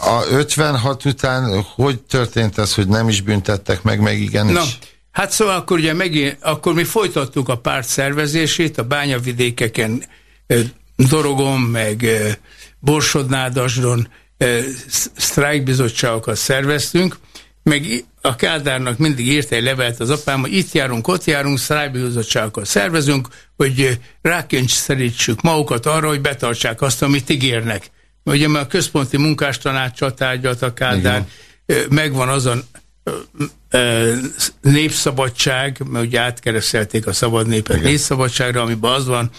A 56 után hogy történt ez, hogy nem is büntettek meg, meg igenis? Na, hát szóval akkor ugye megint, akkor mi folytattuk a párt szervezését, a bányavidékeken Dorogon, meg Borsodnádasdon sztrájkbizottságokat szerveztünk, meg a Kádárnak mindig írt egy levelet az apám, hogy itt járunk, ott járunk, sztrájkbizottságokat szervezünk, hogy rákényszerítsük magukat arra, hogy betartsák azt, amit ígérnek. Ugye mert a központi munkástanácssal tárgyalt a Kádár, Igen. megvan az a népszabadság, mert ugye átkereszelték a szabad népet Igen. népszabadságra, amiben az van,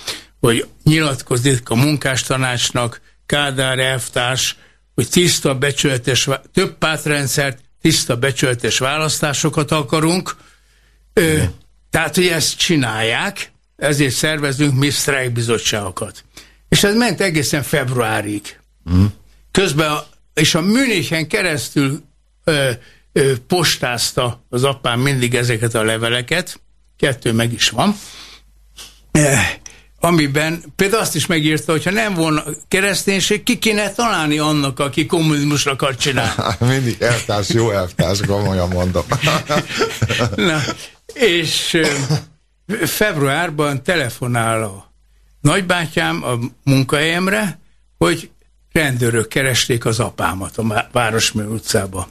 hogy nyilatkozik a munkástanácsnak, Kádár elvtárs, hogy tiszta, becsületes, több pártrendszert, tiszta, becsületes választásokat akarunk. Ö, tehát, hogy ezt csinálják, ezért szervezünk mi sztrájkbizottságokat. És ez ment egészen februárig. Mm. Közben, a, és a München keresztül ö, ö, postázta az apám mindig ezeket a leveleket, kettő meg is van, amiben például azt is megírta, hogyha nem volna kereszténység, ki kéne találni annak, aki kommunizmusra akar csinálni. Mindig elvtárs, jó elvtárs, komolyan mondom. Na, és februárban telefonál a nagybátyám a munkahelyemre, hogy rendőrök keresték az apámat a Városmű utcába.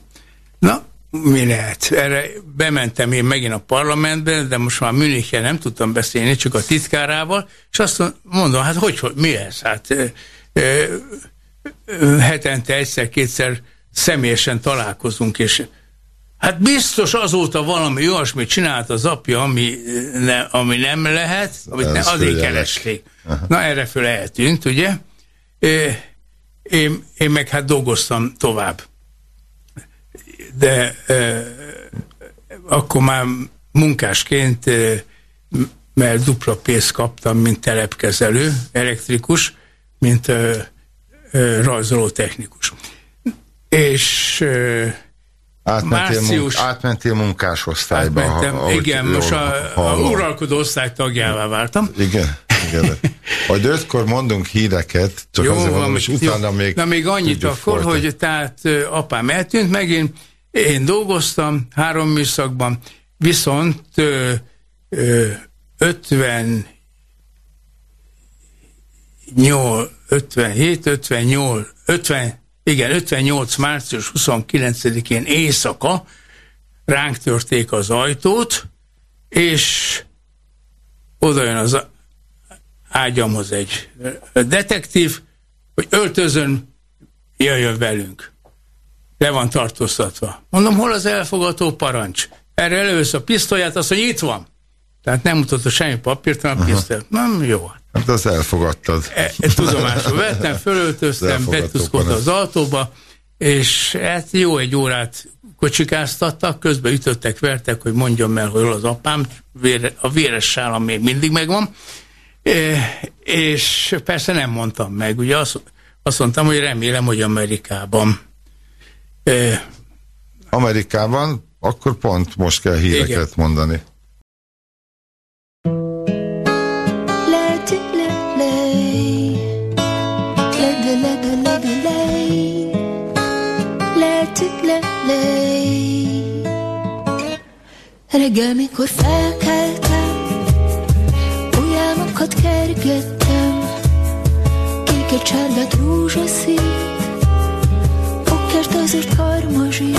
Na, mi lehet? Erre bementem én megint a parlamentbe, de most már München nem tudtam beszélni, csak a titkárával, és azt mondom, hát hogy, hogy mi ez? Hát ö, ö, hetente egyszer-kétszer személyesen találkozunk, és hát biztos azóta valami olyasmit csinált az apja, ami, ne, ami nem lehet, amit ne, azért keresték. Na, erre föl eltűnt, ugye? Én, én meg hát dolgoztam tovább de e, akkor már munkásként, e, mert dupla pénzt kaptam, mint telepkezelő, elektrikus, mint e, e, rajzoló technikus. És e, Átmentél, március, munk, átmentél munkásosztályba. Átmentem, ha, igen, most a, a uralkodó osztály tagjává váltam. Igen, igen. Majd ötkor mondunk híreket, csak Jó, azért van, mondom, és utána jó. még... Na még annyit akkor, folytatni. hogy tehát apám eltűnt, megint én dolgoztam három műszakban, viszont ö, ö, 50 57, 58, 50, igen, 58. március 29-én éjszaka ránk törték az ajtót, és oda jön az ágyamhoz egy detektív, hogy öltözön, jöjjön velünk. Le van tartóztatva. Mondom, hol az elfogató parancs? Erre először a pisztolyát, azt mondja, itt van. Tehát nem mutatta semmi papírt, hanem a pisztolyát. Nem, jó. Hát azt elfogadtad. E, e, tudomásul vettem, fölöltöztem, betuszkodtam az autóba, és hát jó egy órát kocsikáztattak, közben ütöttek, vertek, hogy mondjam el, hogy az apám, vére, a véres sálam még mindig megvan, és persze nem mondtam meg, ugye azt, azt mondtam, hogy remélem, hogy Amerikában. Amerikában? Akkor pont most kell híreket igen. mondani. Reggel, mikor felkeltem, kergettem, Kéket, sárgát, rózsaszín, Okkert, azért karmazsin,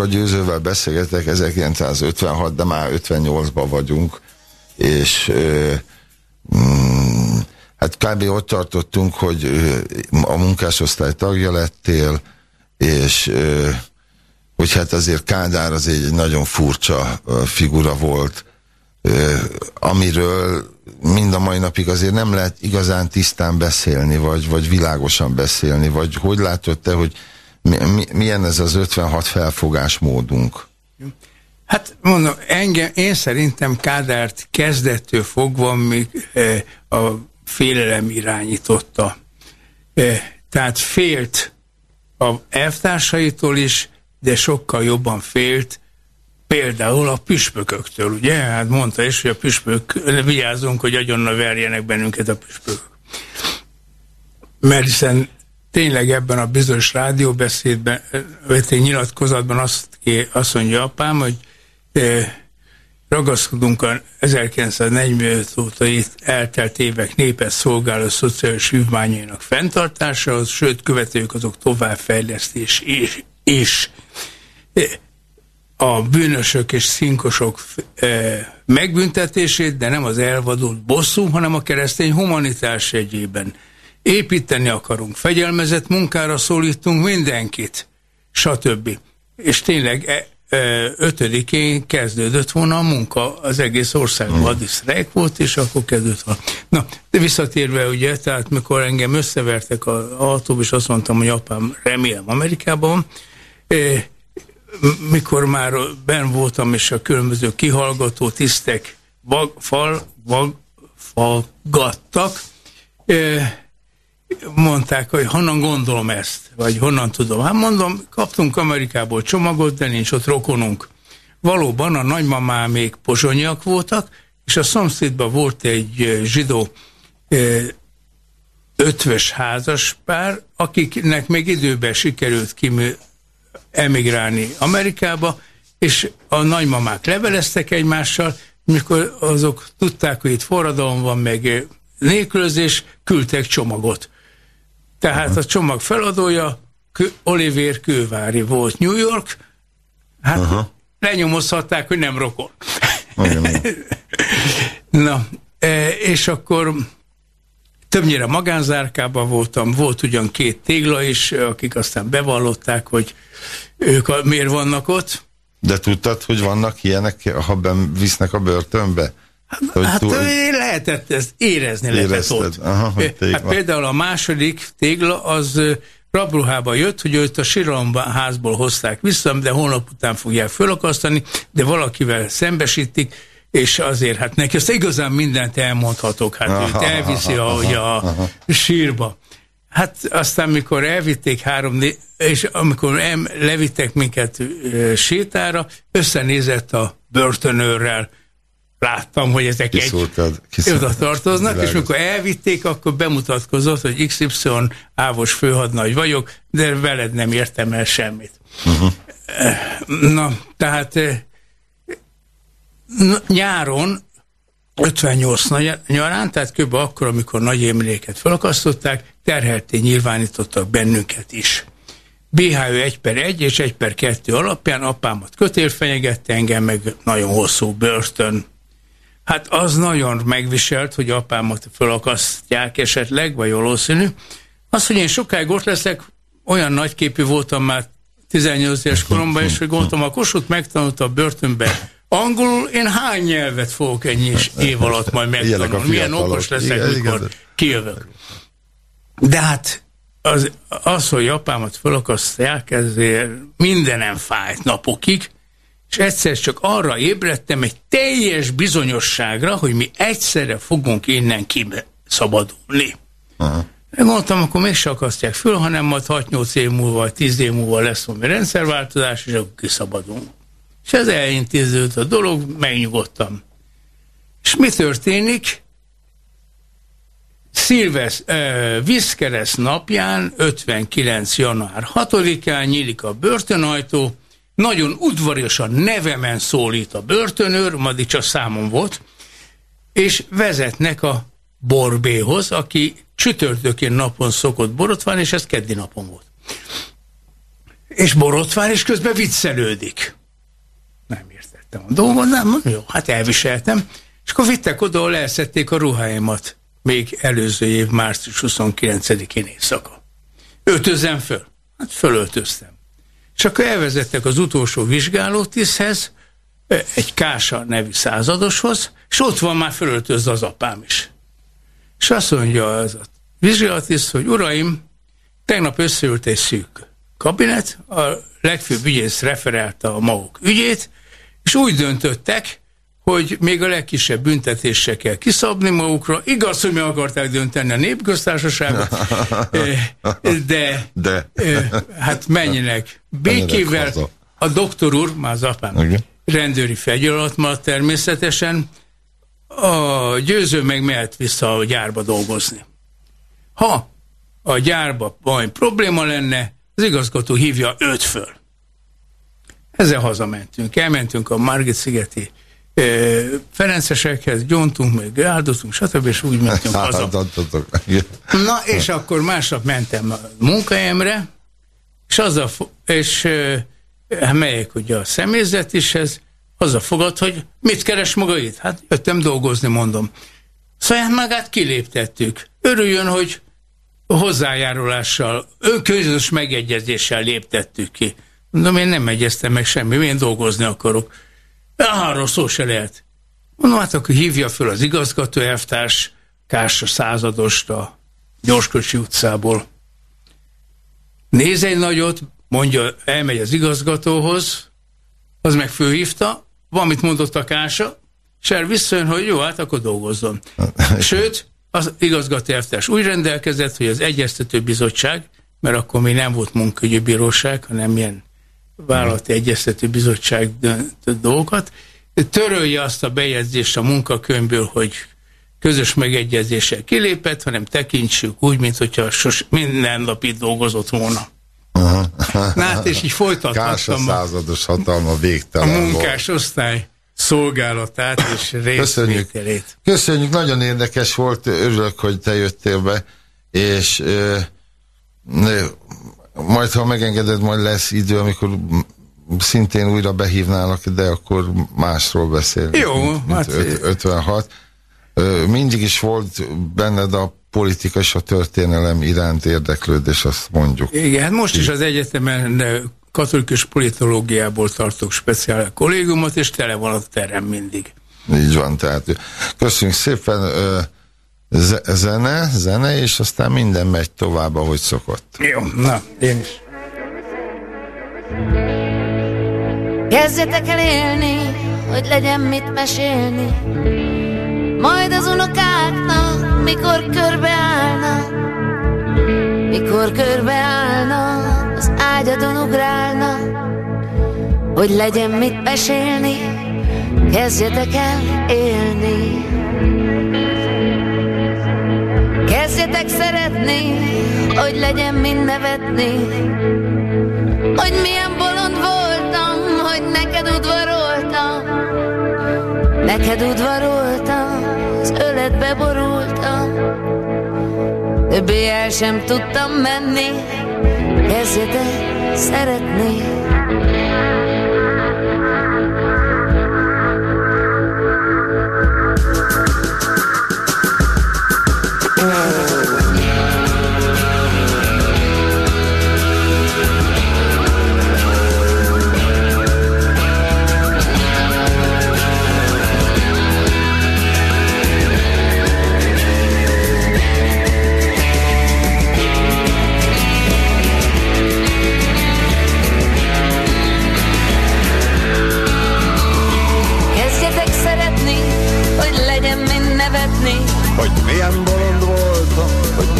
Varga Győzővel beszélgetek, 1956, de már 58-ban vagyunk, és mm, hát kb. ott tartottunk, hogy a munkásosztály tagja lettél, és hogy hát azért Kádár az egy nagyon furcsa figura volt, amiről mind a mai napig azért nem lehet igazán tisztán beszélni, vagy, vagy világosan beszélni, vagy hogy látod te, hogy mi, mi, milyen ez az 56 felfogásmódunk? Hát mondom, engem, én szerintem Kádárt kezdettől fogva még e, a félelem irányította. E, tehát félt a elvtársaitól is, de sokkal jobban félt például a püspököktől, ugye? Hát mondta is, hogy a püspök, vigyázzunk, hogy agyonna verjenek bennünket a püspökök. Mert hiszen tényleg ebben a bizonyos rádióbeszédben, vagy egy nyilatkozatban azt, azt mondja apám, hogy ragaszkodunk a 1945 óta eltelt évek népes szolgáló szociális hívmányainak fenntartásához, sőt, követőjük azok továbbfejlesztés és, és a bűnösök és szinkosok megbüntetését, de nem az elvadult bosszú, hanem a keresztény humanitás jegyében építeni akarunk, fegyelmezett munkára szólítunk mindenkit, stb. És tényleg e, e, ötödikén kezdődött volna a munka az egész országban, hmm. addig sztrájk volt, és akkor kezdődött volna. Na, de visszatérve ugye, tehát mikor engem összevertek az autóba, és azt mondtam, hogy apám remélem Amerikában, e, mikor már ben voltam, és a különböző kihallgató tisztek vag, fal, vag, falgattak, e, mondták, hogy honnan gondolom ezt, vagy honnan tudom. Hát mondom, kaptunk Amerikából csomagot, de nincs ott rokonunk. Valóban a nagymamámék pozsonyak voltak, és a szomszédban volt egy zsidó ötvös házas pár, akiknek még időben sikerült kimű emigrálni Amerikába, és a nagymamák leveleztek egymással, mikor azok tudták, hogy itt forradalom van, meg nélkülözés, küldtek csomagot. Tehát a csomag feladója Oliver Kővári volt New York, hát Aha. lenyomozhatták, hogy nem rokon. Na, e, és akkor többnyire magánzárkában voltam, volt ugyan két tégla is, akik aztán bevallották, hogy ők a, miért vannak ott. De tudtad, hogy vannak ilyenek, ha ben visznek a börtönbe? Hát, hát túl... lehetett ezt érezni lehetett ott. Aha, hát például a második tégla az rabruhába jött, hogy őt a síralomházból hozták vissza, de holnap után fogják fölakasztani, de valakivel szembesítik, és azért hát neki azt igazán mindent elmondhatok, hát őt elviszi ahogy a sírba. Hát aztán, mikor elvitték három, és amikor em, levittek minket e, sétára, összenézett a börtönőrrel, láttam, hogy ezek Kiszúrtad, egy oda tartoznak, Világos. és amikor elvitték, akkor bemutatkozott, hogy XY ávos főhadnagy vagyok, de veled nem értem el semmit. Uh-huh. Na, tehát nyáron 58 nyarán, tehát kb. akkor, amikor nagy emléket felakasztották, terhelté nyilvánítottak bennünket is. BHÖ 1 per 1 és 1 per 2 alapján apámat kötél fenyegette, engem meg nagyon hosszú börtön. Hát az nagyon megviselt, hogy apámat felakasztják esetleg, vagy valószínű. Az, hogy én sokáig ott leszek, olyan nagyképű voltam már 18 éves koromban, és hogy gondoltam, a Kossuth megtanulta a börtönbe angolul, én hány nyelvet fogok ennyi év alatt majd megtanulni? Milyen okos leszek, igen, mikor kijövök. De hát az, az, hogy apámat felakasztják, ezért mindenem fájt napokig, és egyszer csak arra ébredtem egy teljes bizonyosságra, hogy mi egyszerre fogunk innen kiszabadulni. Aha. Gondoltam, akkor még se akasztják föl, hanem majd 6-8 év múlva, vagy 10 év múlva lesz valami rendszerváltozás, és akkor kiszabadulunk. És ez elintéződött a dolog, megnyugodtam. És mi történik? Szilvesz, uh, Viszkeres napján, 59. január 6-án nyílik a börtönajtó, nagyon udvariasan nevemen szólít a börtönőr, majd csak számom volt, és vezetnek a Borbéhoz, aki csütörtökén napon szokott borotván, és ez keddi napon volt. És borotván, és közben viccelődik. Nem értettem a dolgot, nem, jó, hát elviseltem. És akkor vittek oda, ahol a ruháimat. Még előző év március 29-én éjszaka. Öltözem föl. Hát fölöltöztem. És akkor elvezettek az utolsó vizsgálótiszthez, egy Kása nevű századoshoz, és ott van már fölöltözve az apám is. És azt mondja az a vizsgálatiszt, hogy uraim, tegnap összeült egy szűk kabinet, a legfőbb ügyész referálta a maguk ügyét, és úgy döntöttek, hogy még a legkisebb büntetéssel kell kiszabni magukra. Igaz, hogy mi akarták dönteni a népköztársaságot, de, de. hát menjenek békével. A doktor úr, már az apám, Igen. rendőri fegyelalat természetesen, a győző meg mehet vissza a gyárba dolgozni. Ha a gyárba valami probléma lenne, az igazgató hívja őt föl. Ezzel hazamentünk. Elmentünk a Margit-szigeti Ferencesekhez, gyontunk, meg áldoztunk, stb. és úgy mentünk haza. Na, és akkor másnap mentem a munkahelyemre, és, az a, és hát melyek ugye a személyzetishez, az a fogad, hogy mit keres maga itt? Hát jöttem dolgozni, mondom. Saját magát kiléptettük. Örüljön, hogy hozzájárulással, önközös megegyezéssel léptettük ki. Mondom, én nem egyeztem meg semmi, én dolgozni akarok. Arról szó se lehet. Mondom, hát akkor hívja föl az igazgató elvtárs, Kársa századost a Gyorsköcsi utcából. Néz egy nagyot, mondja, elmegy az igazgatóhoz, az meg főhívta, valamit mondott a Kársa, és visszajön, hogy jó, hát akkor dolgozzon. Sőt, az igazgató elvtárs úgy rendelkezett, hogy az Egyeztető Bizottság, mert akkor még nem volt munkaügyi bíróság, hanem ilyen vállalati egyeztető bizottság dolgokat, törölje azt a bejegyzést a munkakönyvből, hogy közös megegyezéssel kilépett, hanem tekintsük úgy, mint hogyha sos, minden nap itt dolgozott volna. Aha. Na hát, és így folytathattam a, százados hatalma végtelen A munkás volt. osztály szolgálatát és részvételét. Köszönjük. Köszönjük, nagyon érdekes volt, örülök, hogy te jöttél be, és majd, ha megengeded, majd lesz idő, amikor szintén újra behívnálak, de akkor másról beszélünk. Jó, mint, hát... 56. Mindig is volt benned a politika és a történelem iránt érdeklődés, azt mondjuk. Igen, hát most is az egyetemen katolikus politológiából tartok speciál kollégiumot, és tele van a terem mindig. Így van, tehát köszönjük szépen zene, zene, és aztán minden megy tovább, ahogy szokott. Jó, na, én is. Kezdjetek el élni, hogy legyen mit mesélni, majd az unokáknak, mikor körbeállnak, mikor körbeállnak, az ágyadon ugrálnak, hogy legyen mit mesélni, kezdjetek el élni. Kezdjetek szeretni, hogy legyen mind nevetni, hogy milyen bolond voltam, hogy neked udvaroltam, neked udvaroltam, az öletbe borultam, többé el sem tudtam menni, kezdjetek szeretni.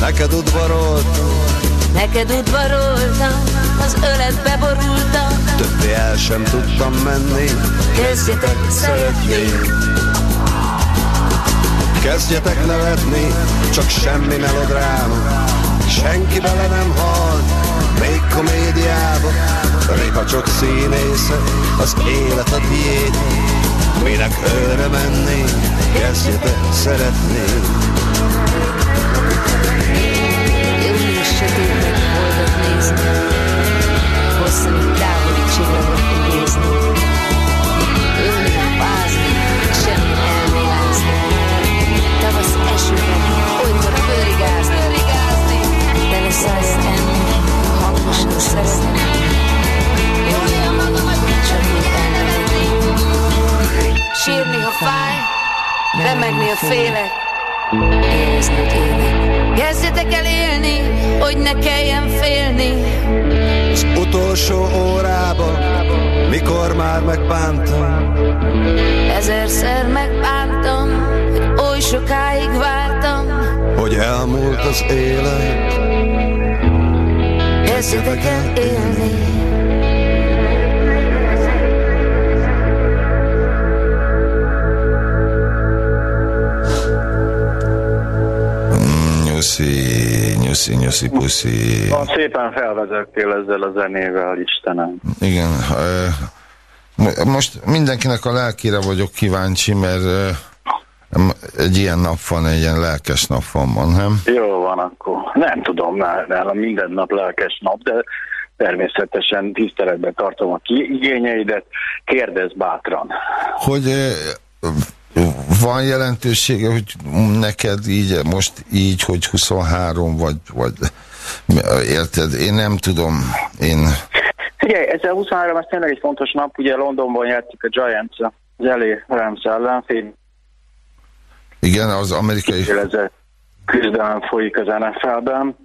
Neked udvaroltam. Neked udvaroltam Az öletbe borultam. Többé el sem tudtam menni. Kezdjetek szeretni. Kezdjetek nevetni Csak semmi melodráma. Senki bele nem hal Még komédiába. Réha csak színésze Az élet a tiéd Minek őre menni? Kezdjetek szeretni sötétnek boldat nézni, hosszan itt távoli csillagokon félek. Kezdjetek el élni, hogy ne kelljen félni. Az utolsó órában, mikor már megbántam. Ezerszer megbántam, hogy oly sokáig vártam. Hogy elmúlt az élet. Kezdjetek el élni. Nyuszi, nyuszi, puszi. Van szépen felvezettél ezzel a zenével, Istenem. Igen. Most mindenkinek a lelkére vagyok kíváncsi, mert egy ilyen nap van, egy ilyen lelkes nap van, van nem? Jó van akkor. Nem tudom, nálam minden nap lelkes nap, de természetesen tiszteletben tartom a igényeidet. Kérdezz bátran. Hogy van jelentősége, hogy neked így, most így, hogy 23 vagy, vagy érted, én nem tudom, én... Figyelj, ez a 23 az tényleg egy fontos nap, ugye Londonban játszik a Giants az elé Rams ellen, fél... Igen, az amerikai... Küzdelem folyik az NFL-ben,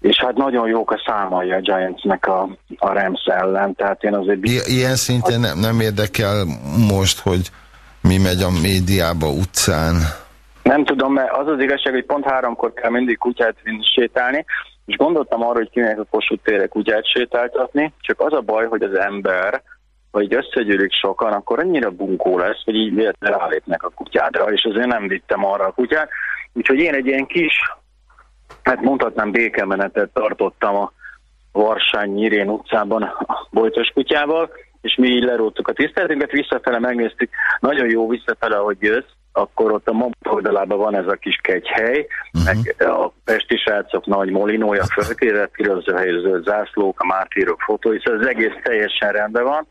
és hát nagyon jók a számai a Giantsnek a, a Rams ellen, tehát én azért... I ilyen szintén nem, nem érdekel most, hogy mi megy a médiába utcán? Nem tudom, mert az az igazság, hogy pont háromkor kell mindig kutyát sétálni, és gondoltam arra, hogy kimegyek a Kossuth térre kutyát sétáltatni, csak az a baj, hogy az ember, ha így összegyűlik sokan, akkor annyira bunkó lesz, hogy így véletlenül rálépnek a kutyádra, és azért nem vittem arra a kutyát. Úgyhogy én egy ilyen kis, hát mondhatnám békemenetet tartottam a Varsány Nyirén utcában a Bojtos kutyával, és mi így leróttuk a tiszteletünket, visszafele megnéztük, nagyon jó visszafele, hogy jössz, akkor ott a MOB oldalában van ez a kis kegyhely, uh-huh. meg a pesti srácok nagy molinója fölkézett, helyző zászlók, a mártírok fotói, szóval az egész teljesen rendben van,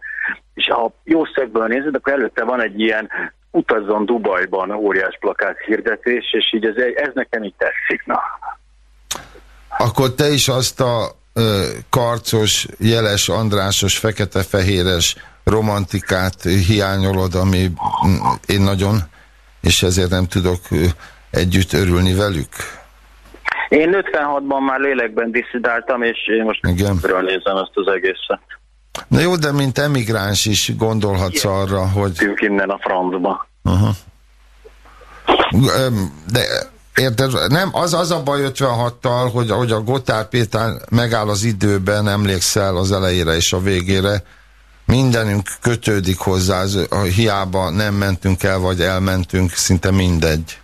és ha jó szögből nézed, akkor előtte van egy ilyen utazzon Dubajban óriás plakát hirdetés, és így ez, ez nekem így tetszik, na. Akkor te is azt a karcos, jeles, andrásos, fekete-fehéres romantikát hiányolod, ami én nagyon, és ezért nem tudok együtt örülni velük? Én 56-ban már lélekben diszidáltam, és én most Igen. nézem ezt az egészet. Na jó, de mint emigráns is gondolhatsz arra, hogy... Tűnk innen a francba. Öm, De érted, nem, az, az a baj 56-tal, hogy, hogy a Gotár Péter megáll az időben, emlékszel az elejére és a végére, mindenünk kötődik hozzá, az, hiába nem mentünk el, vagy elmentünk, szinte mindegy.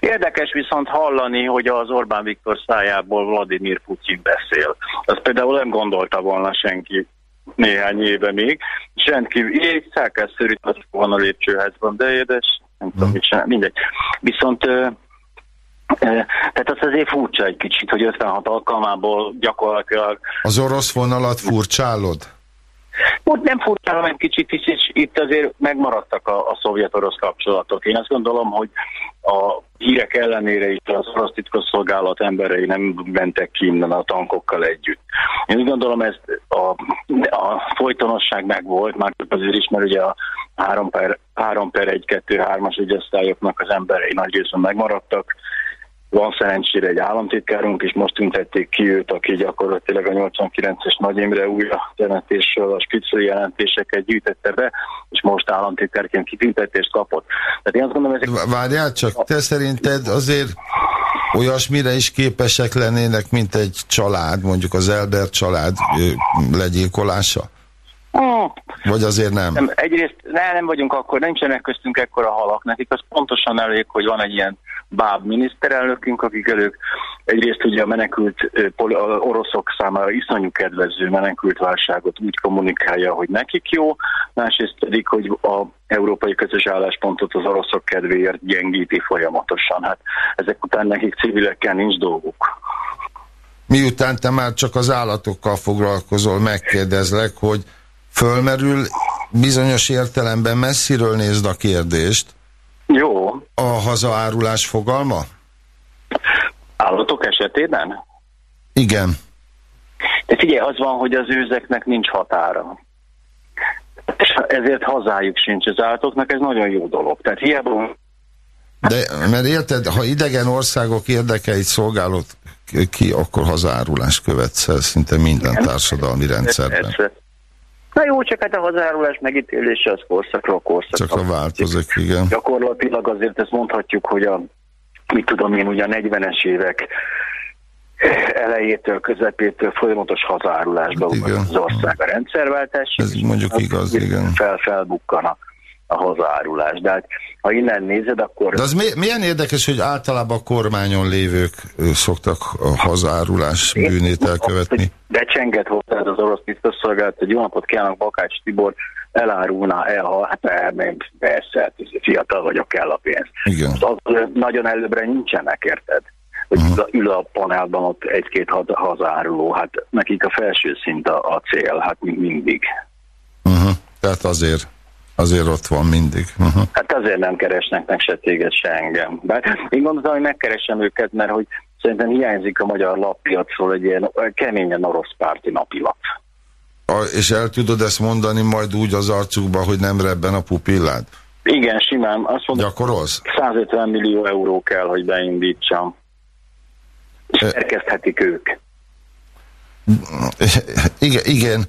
Érdekes viszont hallani, hogy az Orbán Viktor szájából Vladimir Putyin beszél. Azt például nem gondolta volna senki néhány éve még. Rendkívül, így szerkesztőri van a lépcsőházban, de édes, nem tudom, mit csinál, mindegy. Viszont tehát az azért furcsa egy kicsit, hogy 56 alkalmából gyakorlatilag Az orosz vonalat furcsálod? Úgy nem furcsálom egy kicsit is, itt azért megmaradtak a, a szovjet-orosz kapcsolatok. Én azt gondolom, hogy a hírek ellenére is az orosz titkosszolgálat emberei nem mentek ki innen a tankokkal együtt. Én úgy gondolom, ez a, a folytonosság megvolt, már csak azért is, mert ugye a 3 per, 3 per 1, 2, 3-as ügyosztályoknak az emberei nagy részben megmaradtak. Van szerencsére egy államtitkárunk, és most tüntették ki őt, aki gyakorlatilag a 89-es Nagy Imre újra temetésről a spicoli jelentéseket gyűjtette be, és most államtitkárként kitüntetést kapott. Tehát én azt gondolom, ezek Várjál csak, te szerinted azért olyasmire is képesek lennének, mint egy család, mondjuk az Elbert család legyilkolása? Hmm, Vagy azért nem? nem, egyrészt ne, nem vagyunk akkor, nincsenek köztünk ekkora halak, nekik az pontosan elég, hogy van egy ilyen báb miniszterelnökünk, akik elők egyrészt ugye a menekült oroszok számára iszonyú kedvező menekült válságot úgy kommunikálja, hogy nekik jó, másrészt pedig, hogy a európai közös álláspontot az oroszok kedvéért gyengíti folyamatosan. Hát ezek után nekik civilekkel nincs dolguk. Miután te már csak az állatokkal foglalkozol, megkérdezlek, hogy fölmerül bizonyos értelemben messziről nézd a kérdést, Jó, a hazaárulás fogalma? állatok esetében? Igen. De figyelj, az van, hogy az őzeknek nincs határa. És ezért hazájuk sincs az állatoknak, ez nagyon jó dolog. Tehát hiába De, mert érted, ha idegen országok érdekeit szolgálod ki, akkor hazárulás követsz el szinte minden társadalmi rendszerben. Persze. Na jó, csak hát a hazárulás megítélése az korszakról korszakra. Csak a változik, igen. Gyakorlatilag azért ezt mondhatjuk, hogy a, mit tudom én, ugye a 40-es évek elejétől, közepétől folyamatos hazárulásba Hát az ország a rendszerváltás. Ez mondjuk igaz, igen. Fel, felbukkan a, a hazárulás. De hát, ha innen nézed, akkor... De az mi, milyen érdekes, hogy általában a kormányon lévők szoktak a hazárulás bűnét elkövetni. Becsenget hozzád az orosz tisztosszolgálat, hogy jó napot kívánok, Bakács Tibor, elárulná el, ha hát elmém, persze, hát fiatal vagyok, kell a pénz. Igen. Az, az nagyon előbbre nincsenek, érted? Hogy Mhm. uh-huh. ül a panelban ott egy-két haz- hazáruló, hát nekik a felső szint a, a cél, hát mint mindig. Uh-huh. Tehát azért, azért ott van mindig. Uh-huh. Hát azért nem keresnek meg se téged, se engem. Bár én gondoltam, hogy megkeresem őket, mert hogy szerintem hiányzik a magyar lappiacról egy ilyen keményen orosz párti napilap. A, és el tudod ezt mondani majd úgy az arcukba, hogy nem rebben a pupillád? Igen, simán. Azt mondom, Gyakorolsz? 150 millió euró kell, hogy beindítsam. És Ö- szerkeszthetik ők. Igen, igen.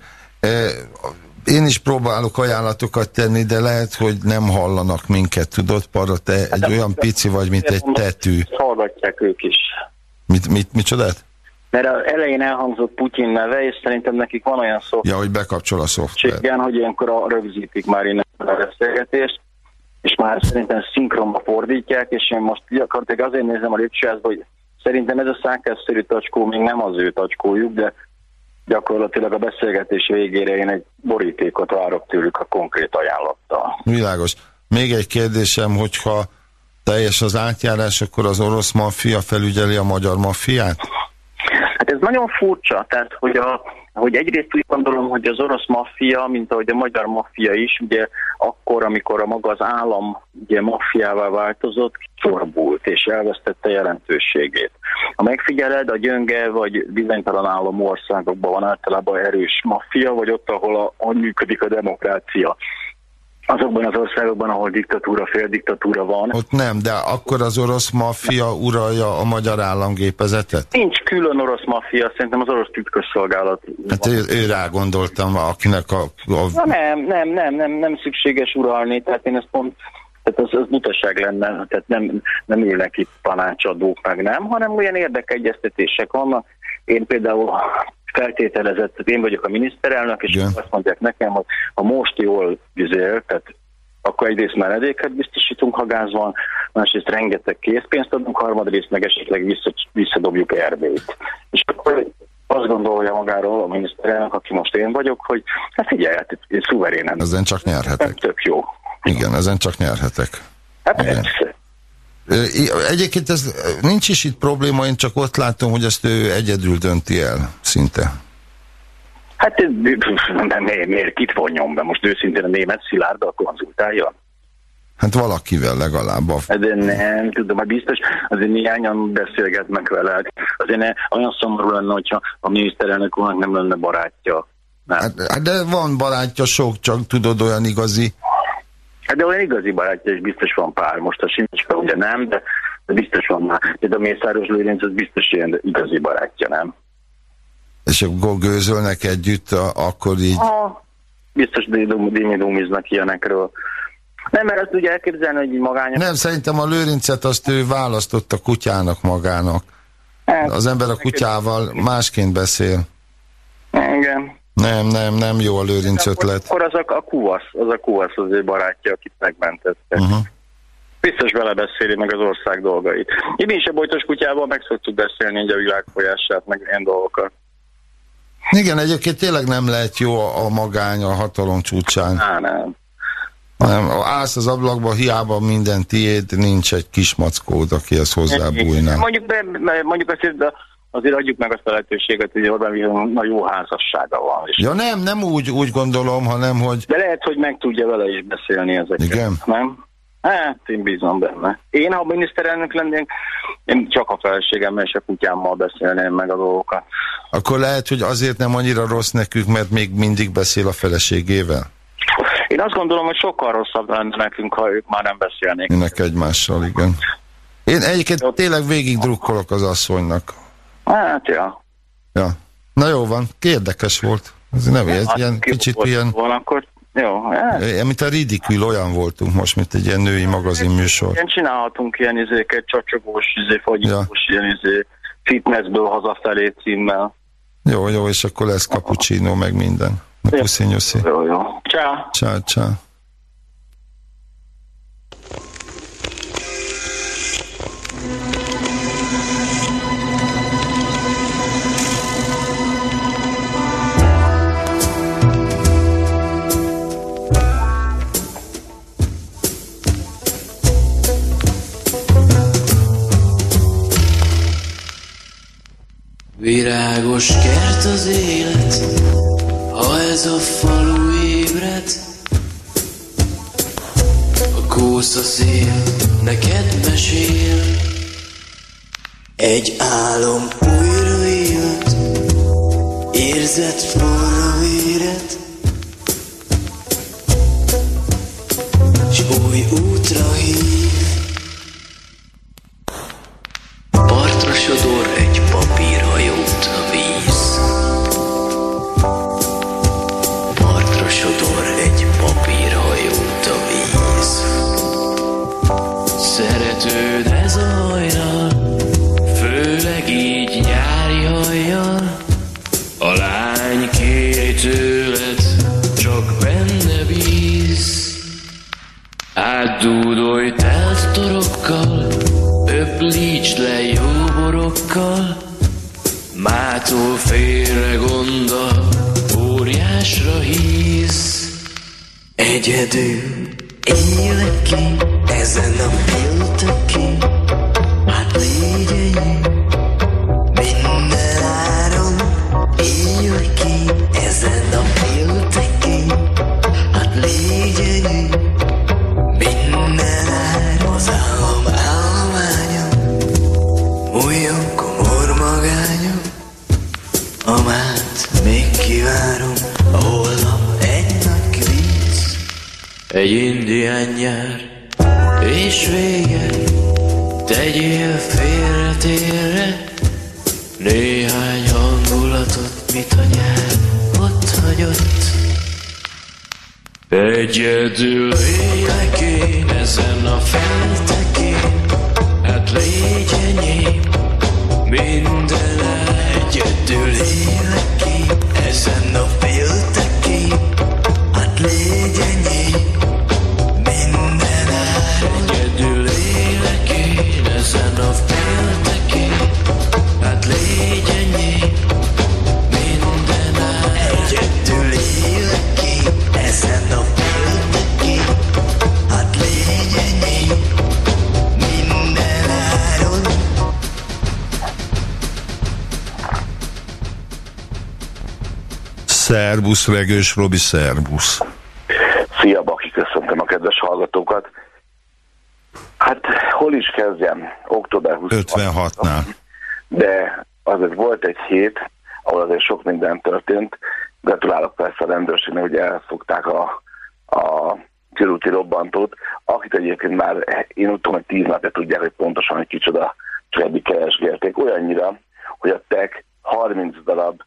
Én is próbálok ajánlatokat tenni, de lehet, hogy nem hallanak minket, tudod, Para, te egy olyan pici vagy, mint egy tetű. Hallgatják ők is. Mit, mit, mit csodát? Mert az elején elhangzott Putyin neve, és szerintem nekik van olyan szó, Ja, hogy bekapcsol a szoftver. Igen, hogy ilyenkor a, rögzítik már innen a beszélgetést, és már szerintem szinkronba fordítják, és én most gyakorlatilag azért nézem a lépcsőházba, hogy szerintem ez a szákásszerű tacskó még nem az ő tacskójuk, de gyakorlatilag a beszélgetés végére én egy borítékot várok tőlük a konkrét ajánlattal. Világos. Még egy kérdésem, hogyha teljes az átjárás, akkor az orosz maffia felügyeli a magyar maffiát? Hát ez nagyon furcsa, tehát hogy, a, hogy egyrészt úgy gondolom, hogy az orosz maffia, mint ahogy a magyar maffia is, ugye akkor, amikor a maga az állam ugye maffiává változott, csorbult és elvesztette jelentőségét. Ha megfigyeled, a gyönge vagy bizonytalan állam országokban van általában erős maffia, vagy ott, ahol, a, ahol működik a demokrácia. Azokban az országokban, ahol diktatúra, féldiktatúra van, Ott nem, de akkor az orosz maffia uralja a magyar államgépezetet? nincs külön orosz maffia, szerintem az orosz titkosszolgálat. Hát ő, ő rá gondoltam, akinek a, Na a nem, nem, nem, nem, nem szükséges uralni, tehát én ezt pont, tehát az, az butaság lenne, tehát nem, nem ülnek itt tanácsadók, meg nem, hanem olyan érdekegyeztetések vannak. Én például feltételezett, én vagyok a miniszterelnök, és Igen. azt mondják nekem, hogy ha most jól üzél, tehát akkor egyrészt menedéket biztosítunk, ha gáz van, másrészt rengeteg készpénzt adunk, harmadrészt meg esetleg vissza, visszadobjuk Erdélyt. És akkor azt gondolja magáról a miniszterelnök, aki most én vagyok, hogy hát figyelj, hát én szuverénen, ezen csak nem nyerhetek. tök jó. Igen, ezen csak nyerhetek. Hát Igen. persze. Egyébként ez nincs is itt probléma, én csak ott látom, hogy ezt ő egyedül dönti el, szinte. Hát miért, miért kit vonjon be? Most őszintén a német Szilárddal konzultálja? Hát valakivel legalább. A... Hát de nem tudom, hát biztos, azért néhányan beszélgetnek vele. Hát Azért ne, olyan szomorú lenne, hogyha a miniszterelnök úrnak nem lenne barátja. Nem. Hát, Hát, hát de van barátja sok, csak tudod olyan igazi. Hát de olyan igazi barátja is biztos van pár. Most a Simicska ugye nem, de, de biztos van már. De a Mészáros Lőrinc az biztos ilyen igazi barátja, nem? És akkor gőzölnek együtt, akkor így. Ah, biztos dimidumiznak ilyenekről. Nem, mert azt ugye elképzelni, hogy magányos. Nem, szerintem a lőrincet azt ő választotta kutyának magának. Hát, Az ember a kutyával másként beszél. Igen. Nem, nem, nem jó a lőrinc Akkor, ötlet. akkor az a, a kuvasz, az a kuvasz az ő barátja, akit megmentette. Uh-huh. Biztos vele beszéli meg az ország dolgait. Mi is a bojtos kutyával meg szoktuk beszélni így a világ folyását, meg ilyen dolgokat. Igen, egyébként tényleg nem lehet jó a, a magány a hatalom csúcsán. Á, nem. Nem, állsz az ablakba, hiába minden tiéd, nincs egy kis mackód, aki ezt hozzábújná. Mondjuk, de mondjuk de azért adjuk meg azt a lehetőséget, hogy Orbán Viktornak na jó házassága van. És Ja nem, nem úgy, úgy gondolom, hanem hogy De lehet, hogy meg tudja vele is beszélni ezeket. Igen? Nem? Hát, én bízom benne. Én, ha miniszterelnök lennék, én csak a feleségemmel és a kutyámmal beszélném meg a dolgokat. akkor lehet, hogy azért nem annyira rossz nekünk, mert még mindig beszél a feleségével. Én azt gondolom, hogy sokkal rosszabb lenne nekünk, ha ők már nem beszélnék. Minek egymással, igen. Én egyébként tényleg végig drukkolok az asszonynak. Hát, ja. Ja. Na jó van, érdekes volt. Ez nem ez Hát, ilyen ki kicsit volt ilyen, Van, akkor jó. Hát, mint a ridikül, olyan voltunk most, mint egy ilyen női magazin műsor. ilyen csinálhatunk ilyen izéket, csacsogós, izé, fagyós, ilyen izé, fitnessből hazafelé címmel. Jó, jó, és akkor lesz cappuccino, meg minden. Na, puszi, nyuszi. Jó, jó. Ciao. Ciao, ciao. Virágos kert az élet, ha ez a falu ébred. A kósza szél neked mesél. Egy álom újra élet, érzed forra véred. S új útra hív. Partra sodor félre gondol, óriásra hisz. Egyedül élek ki ezen a piltökén, egy indián nyár, és vége, tegyél félre térre, néhány hangulatot, mit a nyár ott hagyott. Egyedül élek én ezen a feltekén, hát légy enyém, minden egyedül élek én ezen a féltekén, hát légy enyém, Szerbusz, Regős Robi, szerbusz. Szia, Baki, köszöntöm a kedves hallgatókat. Hát, hol is kezdjem? Október 20. 56-nál. De azért volt egy hét, ahol azért sok minden történt. Gratulálok persze a rendőrségnek, hogy elfogták a, a körúti robbantót, akit egyébként már én úgy tudom, hogy tíz napja tudják, hogy pontosan, hogy kicsoda, csak eddig keresgélték. Olyannyira, hogy a TEK 30 darab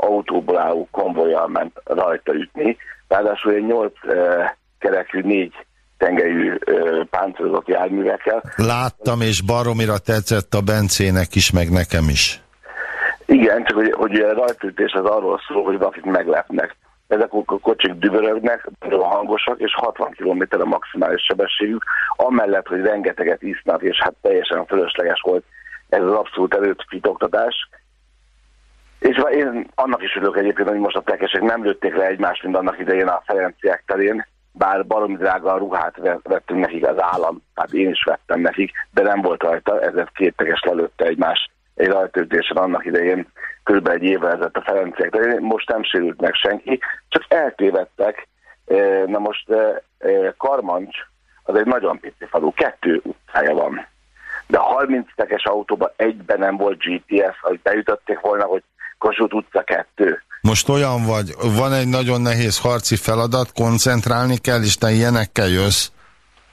autóból álló konvojjal ment rajta ütni, ráadásul egy 8 eh, kerekű, négy tengelyű eh, páncélozott járművekkel. Láttam, és baromira tetszett a Bencének is, meg nekem is. Igen, csak hogy, hogy a rajtaütés az arról szól, hogy valakit meglepnek. Ezek a kocsik dübörögnek, nagyon hangosak, és 60 km a maximális sebességük, amellett, hogy rengeteget isznak, és hát teljesen fölösleges volt ez az abszolút előttfitoktatás. És én annak is örülök egyébként, hogy most a tekesek nem lőtték le egymást, mint annak idején a Ferenciek terén, bár baromi drága a ruhát vettünk nekik az állam, hát én is vettem nekik, de nem volt rajta, ezért két tekes lelőtte egymást egy rajtaütésen annak idején, kb. egy évvel ezelőtt a Ferenciek terén, most nem sérült meg senki, csak eltévedtek. Na most Karmancs az egy nagyon pici falu, kettő utcája van. De a 30 tekes autóban egyben nem volt GPS, hogy beütötték volna, hogy Kossuth utca kettő. Most olyan vagy, van egy nagyon nehéz harci feladat, koncentrálni kell, és te ilyenekkel jössz,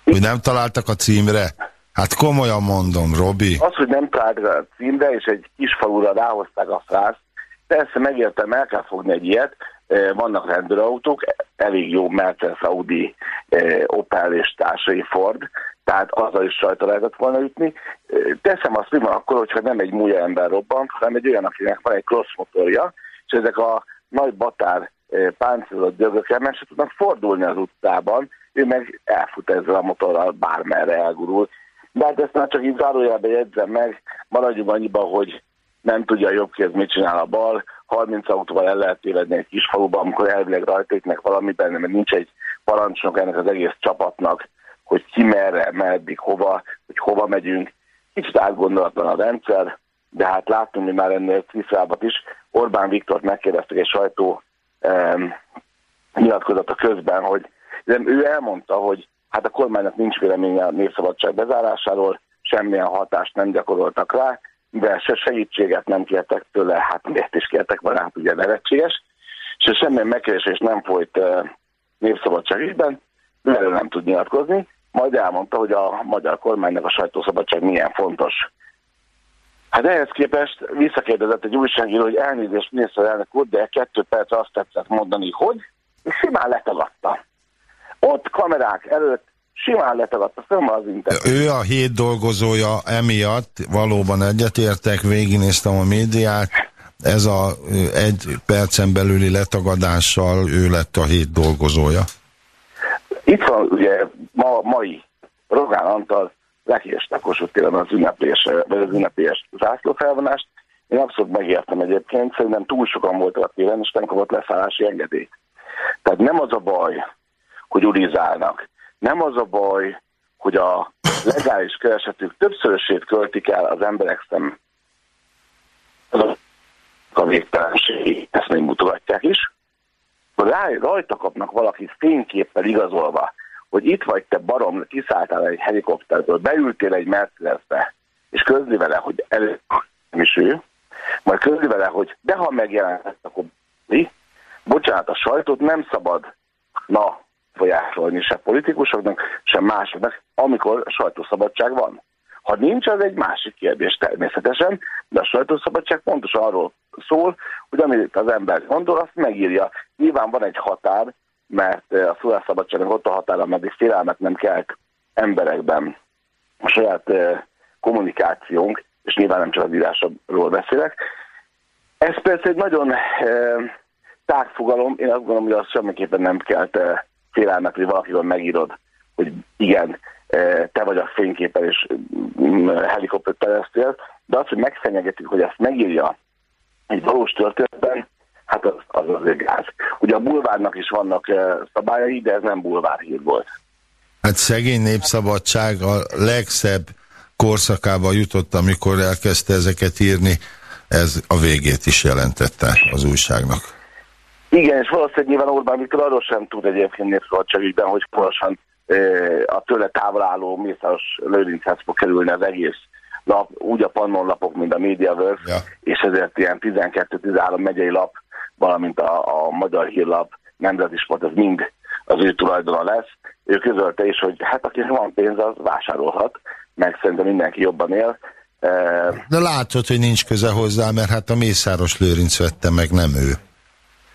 hogy nem találtak a címre. Hát komolyan mondom, Robi. Az, hogy nem talált a címre, és egy kis falura ráhozták a frászt, persze megértem, el kell fogni egy ilyet, Eh, vannak rendőrautók, elég jó Mercedes, Audi, eh, Opel és társai Ford, tehát azzal is rajta lehetett volna ütni. Teszem azt, mi van akkor, hogyha nem egy múlja ember robbant, hanem egy olyan, akinek van egy cross motorja, és ezek a nagy batár páncélozott dögök meg se tudnak fordulni az utcában, ő meg elfut ezzel a motorral, bármerre elgurul. De hát ezt már csak így zárójelben jegyzem meg, maradjunk annyiban, hogy nem tudja a jobb kéz, mit csinál a bal, 30 autóval el lehet tévedni egy kis faluban, amikor elvileg rajta ütnek valamiben, mert nincs egy parancsnok ennek az egész csapatnak, hogy ki merre, meddig, hova, hogy hova megyünk. Kicsit átgondolatlan a rendszer, de hát láttunk mi már ennél Ciszrábat is. Orbán Viktort megkérdeztek egy sajtó um, nyilatkozata közben, hogy de ő elmondta, hogy hát a kormánynak nincs véleménye a népszabadság bezárásáról, semmilyen hatást nem gyakoroltak rá, de se segítséget nem kértek tőle, hát miért is kértek volna, hát ugye nevetséges, és semmilyen megkeresés nem folyt uh, népszabadság ügyben, erről nem tud nyilatkozni, majd elmondta, hogy a magyar kormánynak a sajtószabadság milyen fontos. Hát ehhez képest visszakérdezett egy újságíró, hogy elnézést miniszterelnök úr, de kettő perc azt tetszett mondani, hogy, és simán letagadta. Ott kamerák előtt simán letagadta, van az internet. Ő a hét dolgozója emiatt, valóban egyetértek, végignéztem a médiát, ez a egy percen belüli letagadással ő lett a hét dolgozója. Itt van ugye ma, mai Rogán Antal lekéstek Kossuth téren az ünneplés, vagy az ünnepélyes zászlófelvonást. Én abszolút megértem egyébként, szerintem túl sokan voltak a téren, és nem kapott leszállási engedélyt. Tehát nem az a baj, hogy urizálnak. Nem az a baj, hogy a legális keresetük többszörösét költik el az emberek szem a végtelenség, ezt még mutogatják is. Rá, rajta kapnak valaki fényképpel igazolva, hogy itt vagy te barom, kiszálltál egy helikopterből, beültél egy Mercedesbe, és közli vele, hogy elő nem is ő, majd közli vele, hogy de ha megjelent, akkor mi? Bocsánat, a sajtót nem szabad, na, befolyásolni se politikusoknak, sem másoknak, amikor sajtószabadság van. Ha nincs, az egy másik kérdés természetesen, de a sajtószabadság pontosan arról szól, hogy amit az ember gondol, azt megírja. Nyilván van egy határ, mert a szólásszabadságnak ott a határa, ameddig félelmet nem kelt emberekben a saját kommunikációnk, és nyilván nem csak az írásról beszélek. Ez persze egy nagyon tágfogalom, én azt gondolom, hogy az semmiképpen nem kelt félelmet, hogy valakiről megírod, hogy igen, te vagy a fényképen és mm, helikopter teresztél, de az, hogy megfenyegetjük, hogy ezt megírja egy valós történetben, hát az az, az gáz. Ugye a bulvárnak is vannak szabályai, de ez nem bulvárhír volt. Hát szegény népszabadság a legszebb korszakába jutott, amikor elkezdte ezeket írni, ez a végét is jelentette az újságnak. Igen, és valószínűleg nyilván Orbán Viktor arról sem tud egyébként népszabadságügyben, hogy pontosan a tőle távol álló Mészáros Lőrinchez fog kerülni az egész lap, úgy a Pannon lapok, mint a MediaWorks, ja. és ezért ilyen 12-13 megyei lap, valamint a, a Magyar Hírlap, Nemzeti Sport, ez mind az ő tulajdona lesz. Ő közölte is, hogy hát akinek van pénz, az vásárolhat, meg szerintem mindenki jobban él. De látod, hogy nincs köze hozzá, mert hát a Mészáros Lőrinc vette meg, nem ő.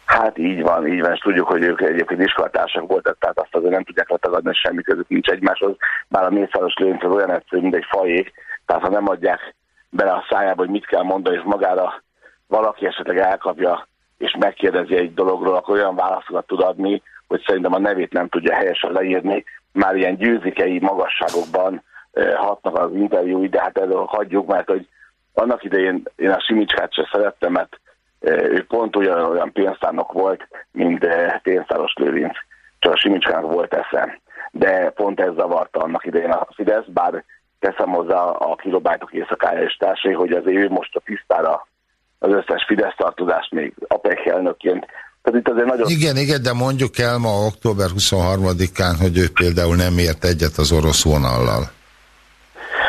Hát így van, így van, és tudjuk, hogy ők egyébként iskolatársak voltak, tehát azt azért nem tudják letagadni, hogy semmi közük nincs egymáshoz, bár a mészáros lőnc az olyan egyszerű, mint egy fajék, tehát ha nem adják bele a szájába, hogy mit kell mondani, és magára valaki esetleg elkapja, és megkérdezi egy dologról, akkor olyan válaszokat tud adni, hogy szerintem a nevét nem tudja helyesen leírni, már ilyen győzikei magasságokban eh, hatnak az interjúi, de hát erről hagyjuk, mert hogy annak idején én a Simicskát sem szerettem, mert ő pont olyan, olyan pénztárnok volt, mint pénztáros Lőrinc, csak a Simicskának volt esze. De pont ez zavarta annak idején a Fidesz, bár teszem hozzá a kilobájtok éjszakája és társai, hogy azért ő most a tisztára az összes Fidesz tartozást még APEC elnökként. Tehát itt azért nagyon... Igen, igen, de mondjuk el ma október 23-án, hogy ő például nem ért egyet az orosz vonallal.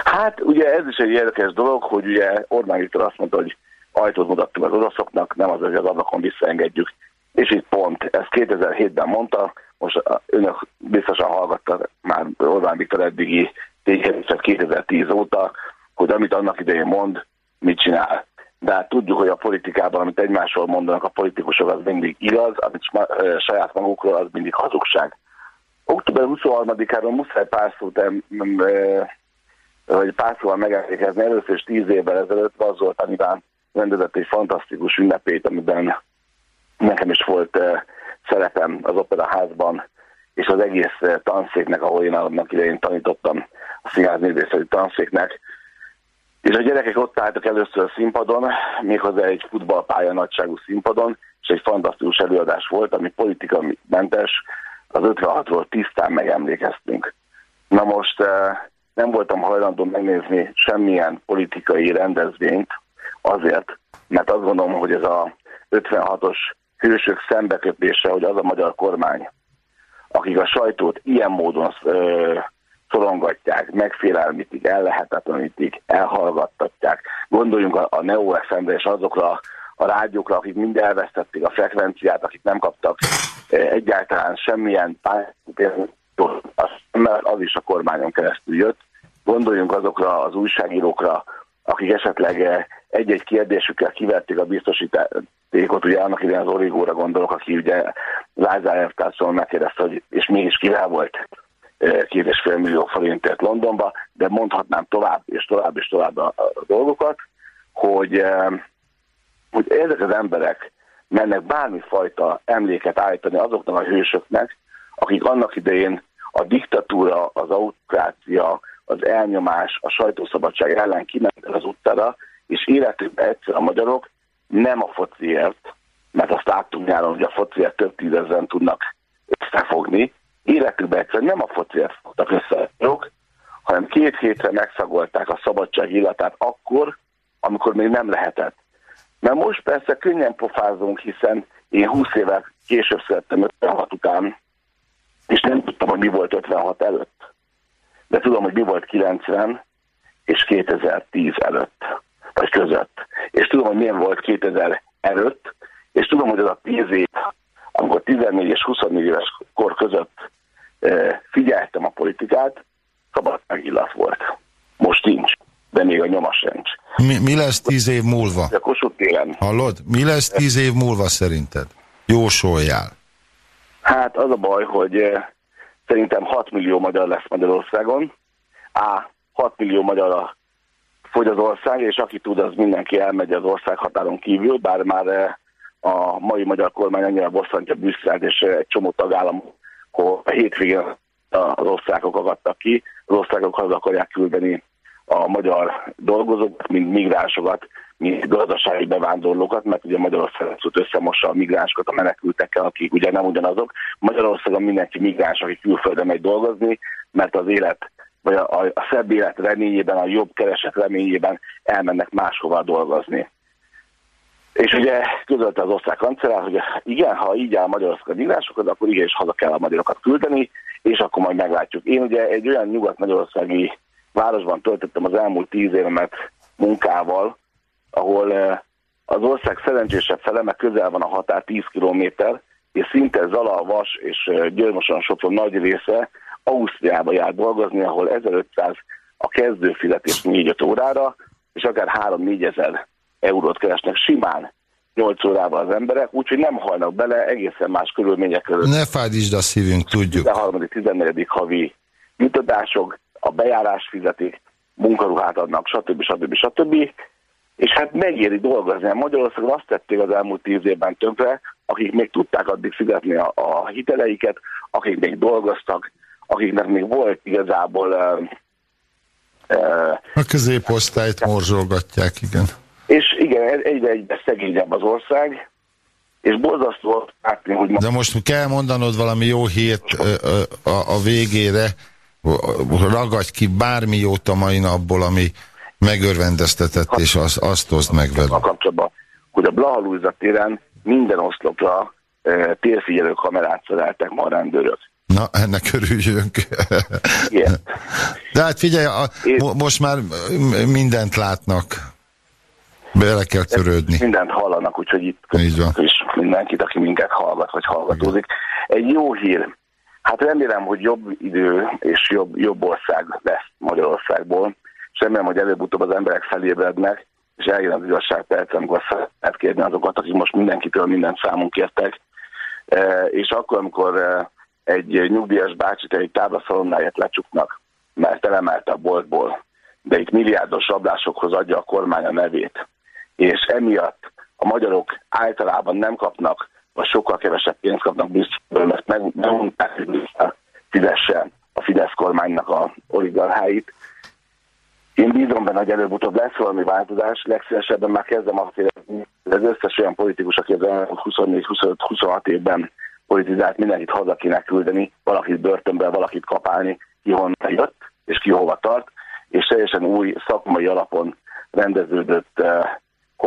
Hát ugye ez is egy érdekes dolog, hogy ugye Orbán Viktor azt mondta, hogy ajtót mutattunk az oroszoknak, nem az, hogy az ablakon visszaengedjük. És itt pont, ezt 2007-ben mondta, most önök biztosan hallgattak már Orbán Viktor eddigi ténykedéset 2010 óta, hogy amit annak idején mond, mit csinál. De hát tudjuk, hogy a politikában, amit egymásról mondanak a politikusok, az mindig igaz, amit saját magukról, az mindig hazugság. Október 23-áról muszáj pár szót, vagy pár szóval megemlékezni. Először is tíz évvel ezelőtt az volt, amiben rendezett egy fantasztikus ünnepét, amiben nekem is volt szerepem az operaházban, és az egész tanszéknek, ahol én annak idején tanítottam, a színházművészeti tanszéknek. És a gyerekek ott álltak először a színpadon, méghozzá egy futballpálya nagyságú színpadon, és egy fantasztikus előadás volt, ami mentes, az 56-ról tisztán megemlékeztünk. Na most uh, nem voltam hajlandó megnézni semmilyen politikai rendezvényt, Azért, mert azt gondolom, hogy ez a 56-os hősök szembeköpése, hogy az a magyar kormány, akik a sajtót ilyen módon ö, szorongatják, megfélelmítik, ellehetetlenítik, elhallgattatják. Gondoljunk a, a Neo FM-re és azokra a rádiókra, akik mind elvesztették a frekvenciát, akik nem kaptak egyáltalán semmilyen pályát, az is a kormányon keresztül jött. Gondoljunk azokra az újságírókra, akik esetleg egy-egy kérdésükkel kivették a biztosítékot, ugye annak idején az Origóra gondolok, aki ugye Lázár Elvtárszól megkérdezte, hogy és mégis kivel volt két és fél millió forintért Londonba, de mondhatnám tovább és tovább és tovább a, a dolgokat, hogy, hogy ezek az emberek mennek bármifajta emléket állítani azoknak a hősöknek, akik annak idején a diktatúra, az autokrácia, az elnyomás, a sajtószabadság ellen kimentek az utcára, és életükben egyszer a magyarok nem a fociért, mert azt láttunk nyáron, hogy a fociért több tízezeren tudnak összefogni, életükben egyszer nem a fociért fogtak össze hanem két hétre megszagolták a szabadság illatát akkor, amikor még nem lehetett. Mert most persze könnyen pofázunk, hiszen én 20 évvel később születtem 56 után, és nem tudtam, hogy mi volt 56 előtt. De tudom, hogy mi volt 90 és 2010 előtt vagy között. És tudom, hogy milyen volt 2000 előtt, és tudom, hogy az a 10 év, amikor 14 és 24 éves kor között e, figyeltem a politikát, szabadság illat volt. Most nincs, de még a nyoma sincs. Mi, mi lesz tíz év múlva? A Kossuth téren, Hallod? Mi lesz tíz év múlva szerinted? Jósoljál. hát az a baj, hogy eh, szerintem 6 millió magyar lesz Magyarországon. A. 6 millió magyarra fogy az ország, és aki tud, az mindenki elmegy az ország határon kívül, bár már eh, a mai magyar kormány annyira bosszantja Brüsszelt, és egy csomó tagállam, hogy a hétvégén az országok akadtak ki, az országok haza akarják küldeni a magyar dolgozókat, mint migránsokat, mint gazdasági bevándorlókat, mert ugye Magyarország abszolút összemossa a migránsokat a menekültekkel, akik ugye nem ugyanazok. Magyarországon mindenki migráns, aki külföldre megy dolgozni, mert az élet, vagy a, a, a szebb élet reményében, a jobb kereset reményében elmennek máshova dolgozni. És ugye közölte az osztrák kancellár, hogy igen, ha így áll Magyarország migránsokat, akkor igenis haza kell a magyarokat küldeni, és akkor majd meglátjuk. Én ugye egy olyan nyugat-magyarországi városban töltöttem az elmúlt tíz évemet munkával, ahol eh, az ország szerencsésebb fele, közel van a határ 10 kilométer, és szinte Zala, Vas és eh, Györmoson Sopron nagy része Ausztriába jár dolgozni, ahol 1500 a kezdőfizetés 4-5 órára, és akár 3-4 ezer eurót keresnek simán 8 órával az emberek, úgyhogy nem halnak bele egészen más körülmények között. Ne fájdítsd a szívünk, tudjuk. 13. 14. havi jutatások, a bejárás fizetik, munkaruhát adnak, stb. stb. stb. És hát megéri dolgozni. Magyarországon azt tették az elmúlt tíz évben tönkre, akik még tudták addig fizetni a, a hiteleiket, akik még dolgoztak, akiknek még volt igazából uh, uh, A középosztályt morzsolgatják, igen. És igen, egyre egyre szegényebb az ország, és borzasztó látni, hogy De most kell mondanod valami jó hírt a, a végére, ragadj ki bármi jót a mai napból, ami megörvendeztetett, és az, azt hozd meg a velünk. kapcsolatban, hogy a Blaha Lujza téren minden oszlopra e, térfigyelő kamerát szereltek ma a rendőrök. Na, ennek örüljünk. Igen. De hát figyelj, a, mo most már mindent látnak. Bele kell törődni. Mindent hallanak, úgyhogy itt is mindenkit, aki minket hallgat, vagy hallgatózik. Egy jó hír. Hát remélem, hogy jobb idő és jobb, jobb ország lesz Magyarországból, és remélem, hogy előbb-utóbb az emberek felébrednek, és eljön az igazság perc, amikor lehet kérni azokat, akik most mindenkitől mindent számunk kértek, E, és akkor, amikor e, egy nyugdíjas bácsit egy táblaszalonnáját lecsuknak, mert elemelte a boltból, de itt milliárdos rablásokhoz adja a kormány a nevét, és emiatt a magyarok általában nem kapnak, vagy sokkal kevesebb pénzt kapnak Brüsszelből, mert meg- megmondták, hogy fizesse a Fidesz kormánynak a oligarcháit. Én bízom benne, hogy előbb-utóbb lesz valami változás, legszívesebben már kezdem azt érezni, hogy az összes olyan politikus, aki az elmúlt 24-25-26 évben politizált, mindenkit haza kéne küldeni, valakit börtönbe, valakit kapálni, ki honnan jött, és ki hova tart, és teljesen új szakmai alapon rendeződött eh,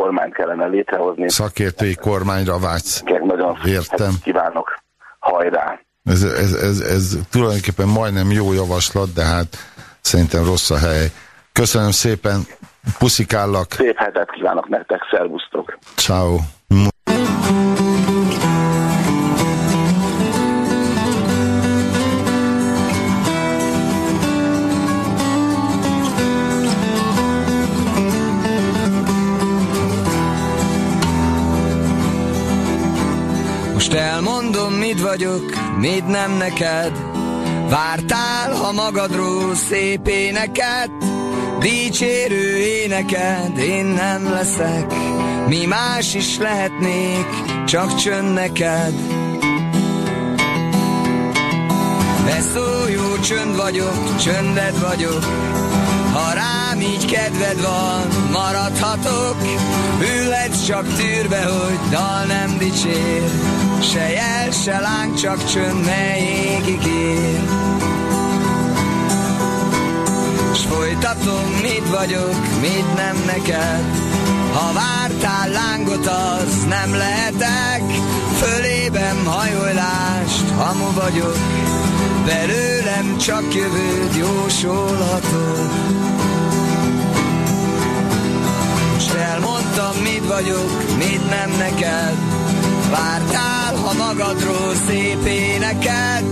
kormányt kellene létrehozni. Szakértői kormányra vágysz. Nagyon Értem. kívánok, hajrá! Ez, ez, ez, ez tulajdonképpen majdnem jó javaslat, de hát szerintem rossz a hely. Köszönöm szépen, puszikállak, Szép hetet kívánok nektek, szervusztok! ciao. Most elmondom, mit vagyok, mit nem neked. Vártál, ha magadról szép éneket Dicsérő éneked, én nem leszek. Mi más is lehetnék, csak csönd neked. Beszóljó csönd vagyok, csönded vagyok. Ha rám így kedved van, maradhatok. Ülhetsz csak tűrbe, hogy dal nem dicsér Se jel, se láng, csak csönd, mely égig ér S folytatom, mit vagyok, mit nem neked. Ha vártál lángot, az nem lehetek. Fölében hajollást, hamu vagyok. Belőlem csak jövőd jósolhatod. S elmondtam, mit vagyok, mit nem neked Vártál, ha magadról szép éneket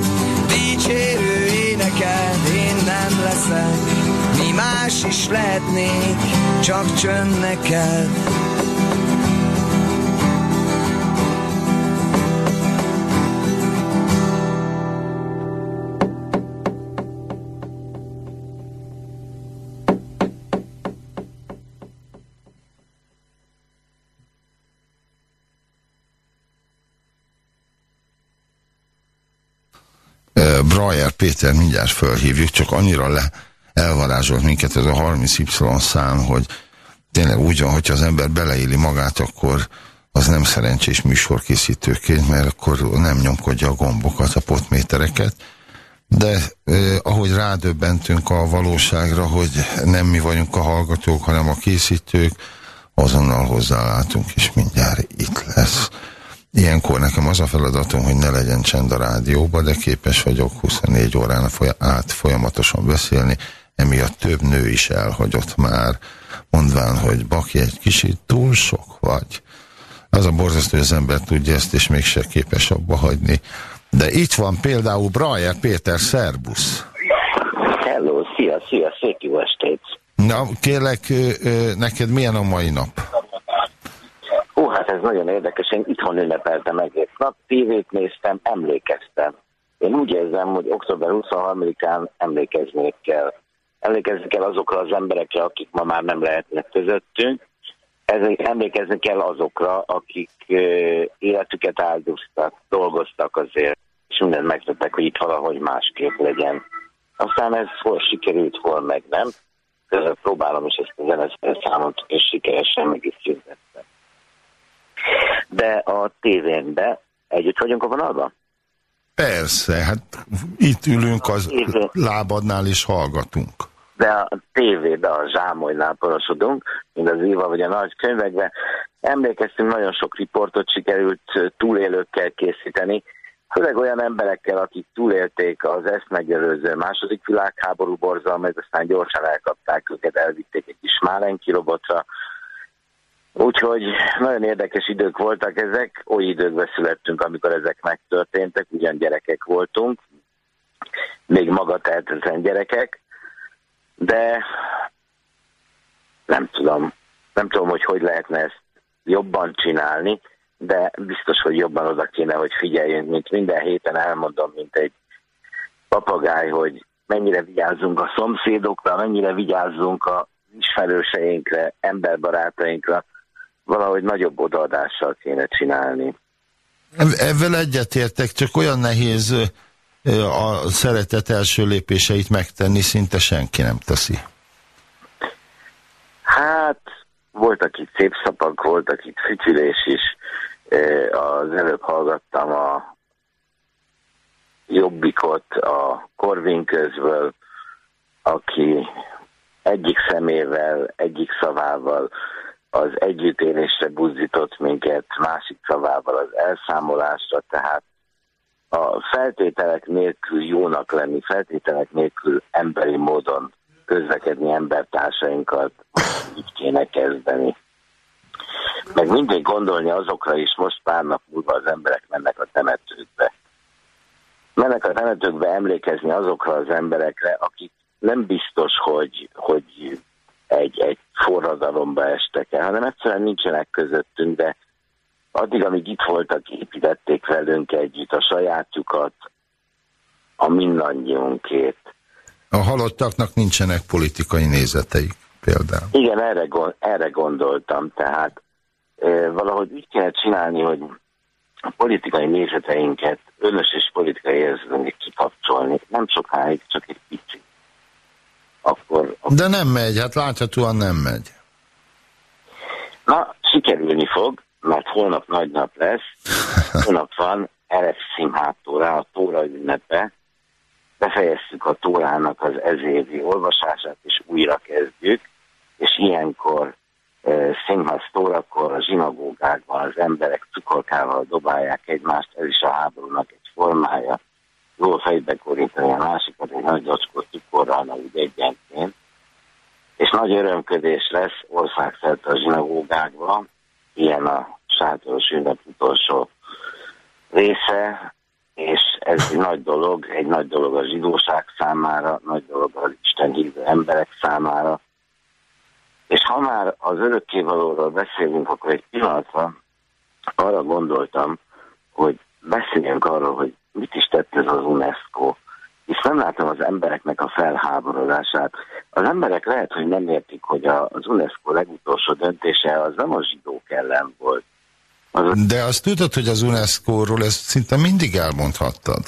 dicsérő éneket én nem leszek, mi más is lehetnék, csak csönd neked. Péter mindjárt fölhívjuk, csak annyira le elvarázsolt minket ez a 30Y szám, hogy tényleg úgy van, hogyha az ember beleéli magát, akkor az nem szerencsés műsorkészítőként, mert akkor nem nyomkodja a gombokat, a potmétereket. De eh, ahogy rádöbbentünk a valóságra, hogy nem mi vagyunk a hallgatók, hanem a készítők, azonnal hozzálátunk, és mindjárt itt lesz. Ilyenkor nekem az a feladatom, hogy ne legyen csend a rádióba, de képes vagyok 24 órán át folyamatosan beszélni, emiatt több nő is elhagyott már, mondván, hogy Baki egy kicsit túl sok vagy. Az a borzasztó, hogy az ember tudja ezt, és mégse képes abba hagyni. De itt van például Brajer Péter, szerbusz. Hello, szia, szia, szép jó estét. Na, kérlek, neked milyen a mai nap? Ez nagyon érdekes. Én itthon ünnepeltem egész nap, tévét néztem, emlékeztem. Én úgy érzem, hogy október 23-án emlékeznék kell. Emlékezni kell azokra az emberekre, akik ma már nem lehetnek közöttünk. Ez, emlékezni kell azokra, akik életüket áldoztak, dolgoztak azért, és mindent megtettek, hogy itt valahogy másképp legyen. Aztán ez hol sikerült, hol meg nem. Próbálom is ezt a zeneszert számot, és sikeresen meg is szüntettem. De a tévénbe együtt vagyunk a vonalban? Persze, hát itt ülünk az lábadnál és hallgatunk. De a tévébe, a zsámolynál porosodunk, mint az Éva vagy a nagy könyvekben. Emlékeztünk, nagyon sok riportot sikerült túlélőkkel készíteni, főleg olyan emberekkel, akik túlélték az ezt megelőző második világháború borzalmat, aztán gyorsan elkapták őket, elvitték egy kis Márenki robotra, Úgyhogy nagyon érdekes idők voltak ezek, oly időkben születtünk, amikor ezek megtörténtek, ugyan gyerekek voltunk, még maga tehetetlen gyerekek, de nem tudom, nem tudom, hogy hogy lehetne ezt jobban csinálni, de biztos, hogy jobban oda kéne, hogy figyeljünk, mint minden héten elmondom, mint egy papagáj, hogy mennyire vigyázzunk a szomszédokra, mennyire vigyázzunk a ismerőseinkre, emberbarátainkra, valahogy nagyobb odaadással kéne csinálni. Ezzel egyetértek, csak olyan nehéz a szeretet első lépéseit megtenni, szinte senki nem teszi. Hát, voltak itt szép szapak, voltak itt fütyülés is. Az előbb hallgattam a Jobbikot a Korvin közből, aki egyik szemével, egyik szavával az együttélésre buzdított minket, másik szavával az elszámolásra, tehát a feltételek nélkül jónak lenni, feltételek nélkül emberi módon közlekedni embertársainkat, így kéne kezdeni. Meg mindig gondolni azokra is, most pár nap múlva az emberek mennek a temetőkbe. Mennek a temetőkbe emlékezni azokra az emberekre, akik nem biztos, hogy, hogy egy, egy forradalomba estek el, hanem egyszerűen nincsenek közöttünk, de addig, amíg itt voltak, építették velünk együtt a sajátjukat, a mindannyiunkét. A halottaknak nincsenek politikai nézeteik például. Igen, erre, erre gondoltam, tehát e, valahogy úgy kéne csinálni, hogy a politikai nézeteinket önös és politikai érzelmét kikapcsolni. Nem sokáig, csak egy picit akkor... De nem megy, hát láthatóan nem megy. Na, sikerülni fog, mert holnap nagy nap lesz. Holnap van Eref Szimhátóra, a Tóra ünnepe. Befejeztük a Tórának az ezévi olvasását, és újra kezdjük. És ilyenkor színház tórakor a zsinagógákban az emberek cukorkával dobálják egymást, ez is a háborúnak egy formája jól fejbe korítani a másikat egy nagy zacskó cukorral, úgy egyenként. És nagy örömködés lesz országszerte a zsinagógákban, ilyen a sátoros ünnep utolsó része, és ez egy nagy dolog, egy nagy dolog a zsidóság számára, nagy dolog az Isten hívő emberek számára. És ha már az örökkévalóról beszélünk, akkor egy pillanatra arra gondoltam, hogy beszéljünk arról, hogy mit is tett ez az UNESCO. És nem látom az embereknek a felháborodását. Az emberek lehet, hogy nem értik, hogy az UNESCO legutolsó döntése az nem a zsidók ellen volt. Az... De azt tudod, hogy az UNESCO-ról ezt szinte mindig elmondhattad.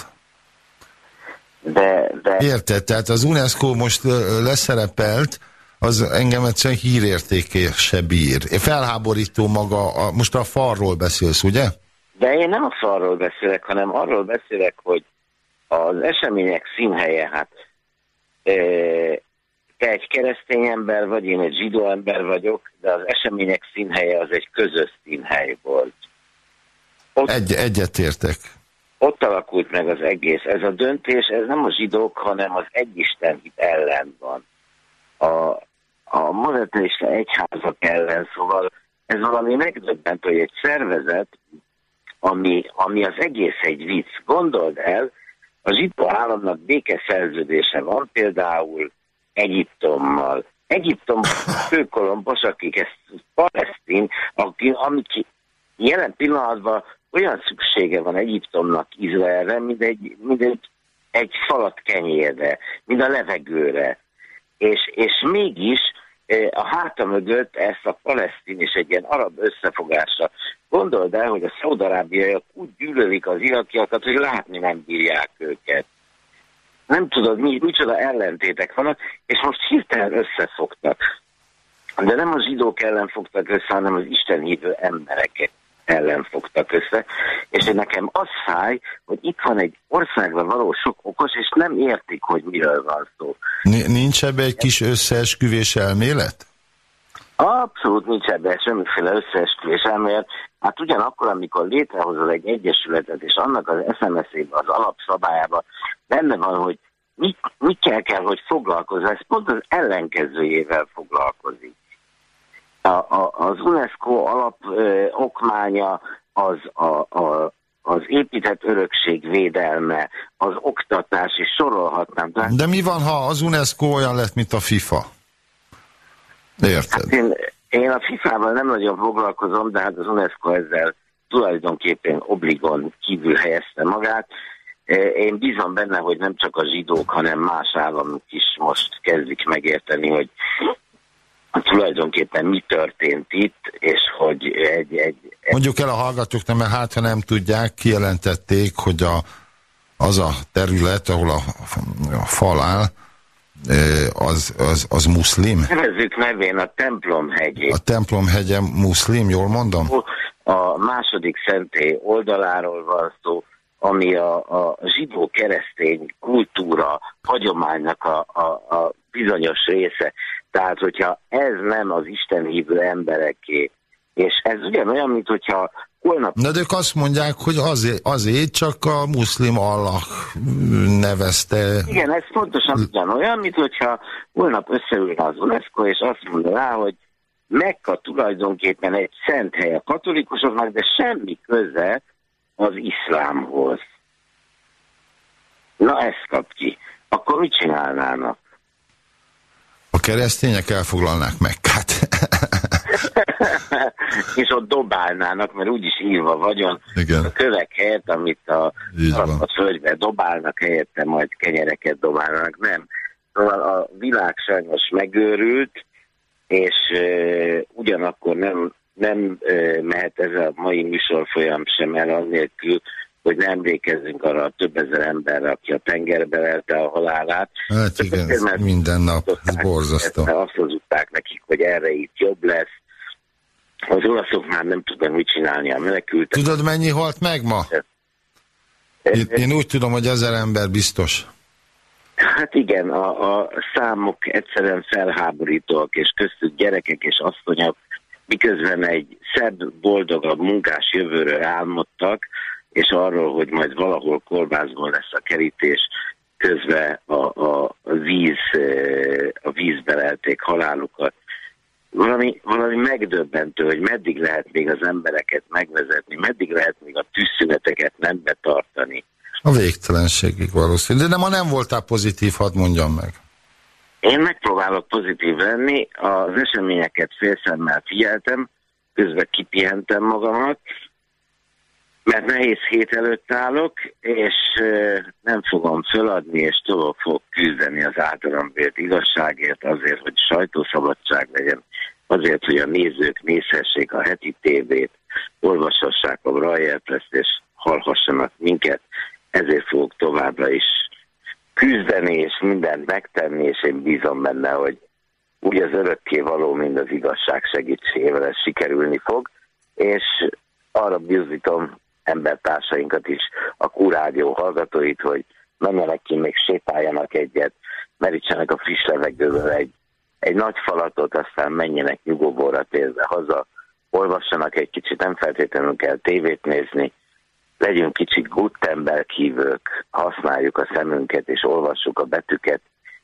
De, de... Érted? Tehát az UNESCO most leszerepelt, az engem egyszerűen hírértéke bír. Felháborító maga, a, most a falról beszélsz, ugye? De én nem a falról beszélek, hanem arról beszélek, hogy az események színhelye, hát te egy keresztény ember vagy, én egy zsidó ember vagyok, de az események színhelye az egy közös színhely volt. Ott, egy, egyetértek. Ott alakult meg az egész. Ez a döntés, ez nem a zsidók, hanem az egyisten hit ellen van. A, a monoteista egyházak ellen, szóval ez valami megdöbbentő, hogy egy szervezet, ami, ami az egész egy vicc. Gondold el, a zsidó államnak békeszerződése van például Egyiptommal. Egyiptom főkolombos, akik ezt palesztin, aki, amik jelen pillanatban olyan szüksége van Egyiptomnak Izraelre, mint egy, mint egy, egy falat kenyérre, mint a levegőre. És, és mégis a háta mögött ezt a palesztin és egy ilyen arab összefogásra. Gondold el, hogy a szaudarábiaiak úgy gyűlölik az irakiakat, hogy látni nem bírják őket. Nem tudod, mi, micsoda ellentétek vannak, és most hirtelen összefogtak. De nem a zsidók ellen fogtak össze, hanem az Isten hívő emberek ellen fogtak össze, és nekem az fáj, hogy itt van egy országban való sok okos, és nem értik, hogy miről van szó. Nincs ebbe egy kis összeesküvés elmélet? Abszolút nincs ebben semmiféle összeesküvés elmélet. Hát ugyanakkor, amikor létrehozol egy egyesületet, és annak az SMS-ében, az alapszabályában benne van, hogy mit, mikkel kell, hogy foglalkozz, ez pont az ellenkezőjével foglalkozik a, a, az UNESCO alap ö, okmánya az a, a, az épített örökség védelme, az oktatás, és sorolhatnám. De, De mi van, ha az UNESCO olyan lett, mint a FIFA? Érted? Hát én, én a FIFA-val nem nagyon foglalkozom, de hát az UNESCO ezzel tulajdonképpen obligon kívül helyezte magát. Én bízom benne, hogy nem csak a zsidók, hanem más államok is most kezdik megérteni, hogy tulajdonképpen mi történt itt, és hogy egy... egy, egy... Mondjuk el a hallgatóknak, mert hát ha nem tudják, kijelentették, hogy a, az a terület, ahol a, a fal áll, az, az, az muszlim? Nevezzük nevén a templomhegyét. A templomhegye muszlim, jól mondom? A második szentély oldaláról van szó, ami a, a zsidó-keresztény kultúra hagyománynak a, a, a bizonyos része. Tehát, hogyha ez nem az Isten hívő embereké, és ez ugyanolyan, mint hogyha holnap... Na de ők azt mondják, hogy azért, azért csak a muszlim Allah nevezte. Igen, ez pontosan ugyanolyan, mint hogyha holnap összeülne az UNESCO, és azt mondaná, hogy Mekka tulajdonképpen egy szent hely a katolikusoknak, de semmi köze az iszlámhoz. Na ezt kap ki. Akkor mit csinálnának? Keresztények elfoglalnák Mekkát. és ott dobálnának, mert úgyis írva vagyon Igen. a kövek helyett, amit a, a, a földbe dobálnak, helyette majd kenyereket dobálnak. Nem. Szóval a világ sajnos megőrült, és uh, ugyanakkor nem, nem uh, mehet ez a mai műsorfolyam sem el annélkül, hogy nem emlékezzünk arra a több ezer emberre, aki a tengerbe lelte a halálát. Hát igen, ez minden nap, ez borzasztó. Azt hazudták nekik, hogy erre itt jobb lesz. Az olaszok már nem tudnak mit csinálni a menekültek. Tudod, mennyi halt meg ma? Én, én úgy tudom, hogy ezer ember biztos. Hát igen, a, a számok egyszerűen felháborítóak, és köztük gyerekek és asszonyok, miközben egy szebb, boldogabb munkás jövőről álmodtak, és arról, hogy majd valahol korbászból lesz a kerítés, közben a, a, a víz, a vízbe lelték halálukat. Valami, valami megdöbbentő, hogy meddig lehet még az embereket megvezetni, meddig lehet még a tűzszüneteket nem betartani. A végtelenségig valószínű. De ma nem voltál pozitív, hadd mondjam meg. Én megpróbálok pozitív lenni, az eseményeket félszemmel figyeltem, közben kipihentem magamat, mert nehéz hét előtt állok, és nem fogom föladni, és tovább fog küzdeni az általam vélt igazságért, azért, hogy sajtószabadság legyen, azért, hogy a nézők nézhessék a heti tévét, olvashassák a Braille és hallhassanak minket, ezért fogok továbbra is küzdeni és mindent megtenni, és én bízom benne, hogy úgy az örökké való, mint az igazság segítségével ez sikerülni fog, és arra bizonyítom embertársainkat is, a kurádió hallgatóit, hogy menjenek ki, még sétáljanak egyet, merítsenek a friss levegőből egy, egy nagy falatot, aztán menjenek nyugovóra térve haza, olvassanak egy kicsit, nem feltétlenül kell tévét nézni, legyünk kicsit Gutenberg hívők, használjuk a szemünket és olvassuk a betűket,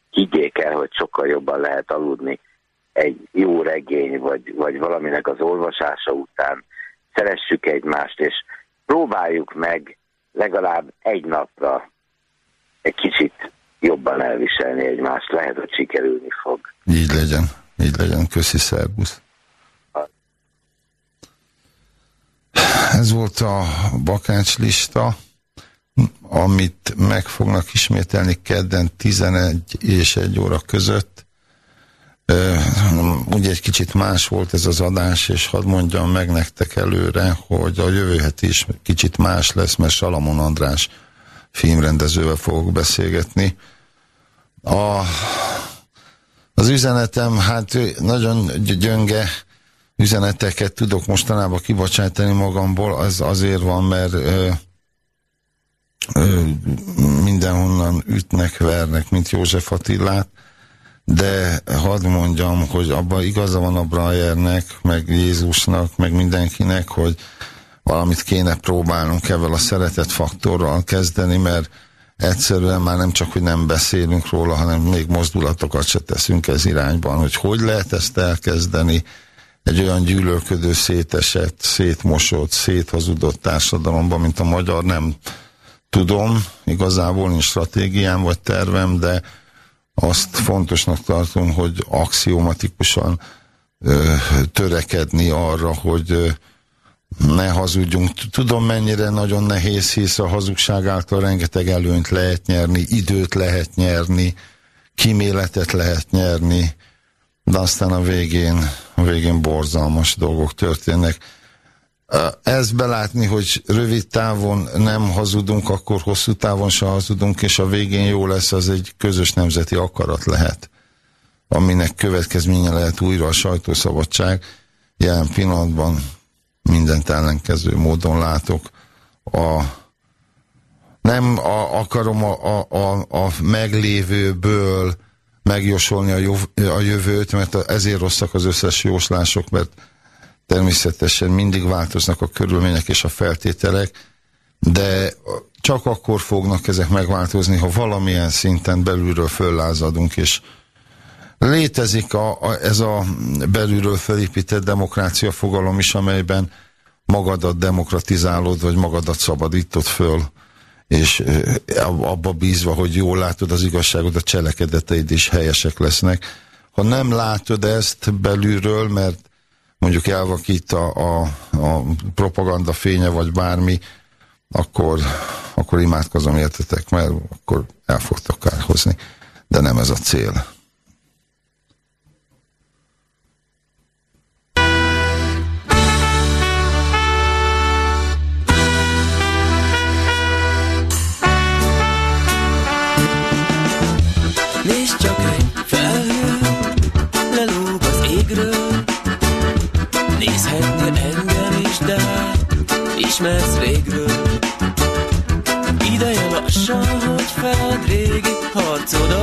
higgyék el, hogy sokkal jobban lehet aludni egy jó regény, vagy, vagy valaminek az olvasása után. Szeressük egymást, és próbáljuk meg legalább egy napra egy kicsit jobban elviselni egymást. Lehet, hogy sikerülni fog. Így legyen, így legyen. Köszi, szervusz. Ez volt a bakács lista, amit meg fognak ismételni kedden 11 és 1 óra között. Ugye egy kicsit más volt ez az adás, és hadd mondjam meg nektek előre, hogy a jövő het is kicsit más lesz, mert Salamon András filmrendezővel fogok beszélgetni. A, az üzenetem hát nagyon gyönge, üzeneteket tudok mostanában kibocsátani magamból, az azért van, mert ö, ö, mindenhonnan ütnek, vernek, mint József Attilát, de hadd mondjam, hogy abban igaza van a Brayernek, meg Jézusnak, meg mindenkinek, hogy valamit kéne próbálnunk ebben a szeretet faktorral kezdeni, mert egyszerűen már nem csak, hogy nem beszélünk róla, hanem még mozdulatokat se teszünk ez irányban, hogy hogy lehet ezt elkezdeni, egy olyan gyűlölködő, szétesett, szétmosott, széthazudott társadalomban, mint a magyar, nem tudom, igazából nincs stratégiám vagy tervem, de azt fontosnak tartom, hogy axiomatikusan ö, törekedni arra, hogy ne hazudjunk. Tudom, mennyire nagyon nehéz, hisz a hazugság által rengeteg előnyt lehet nyerni, időt lehet nyerni, kiméletet lehet nyerni, de aztán a végén, a végén borzalmas dolgok történnek. Ez belátni, hogy rövid távon nem hazudunk, akkor hosszú távon se hazudunk, és a végén jó lesz, az egy közös nemzeti akarat lehet, aminek következménye lehet újra a sajtószabadság. Jelen pillanatban mindent ellenkező módon látok. A, nem a, akarom a, a, a, a meglévőből megjósolni a, jó, a jövőt, mert ezért rosszak az összes jóslások, mert természetesen mindig változnak a körülmények és a feltételek, de csak akkor fognak ezek megváltozni, ha valamilyen szinten belülről föllázadunk, és létezik a, a, ez a belülről felépített demokrácia fogalom is, amelyben magadat demokratizálod, vagy magadat szabadítod föl és abba bízva, hogy jól látod az igazságot, a cselekedeteid is helyesek lesznek. Ha nem látod ezt belülről, mert mondjuk elvakít a, a, a propaganda fénye, vagy bármi, akkor, akkor imádkozom értetek, mert akkor el fogtok kárhozni. De nem ez a cél. Felad régi harcodat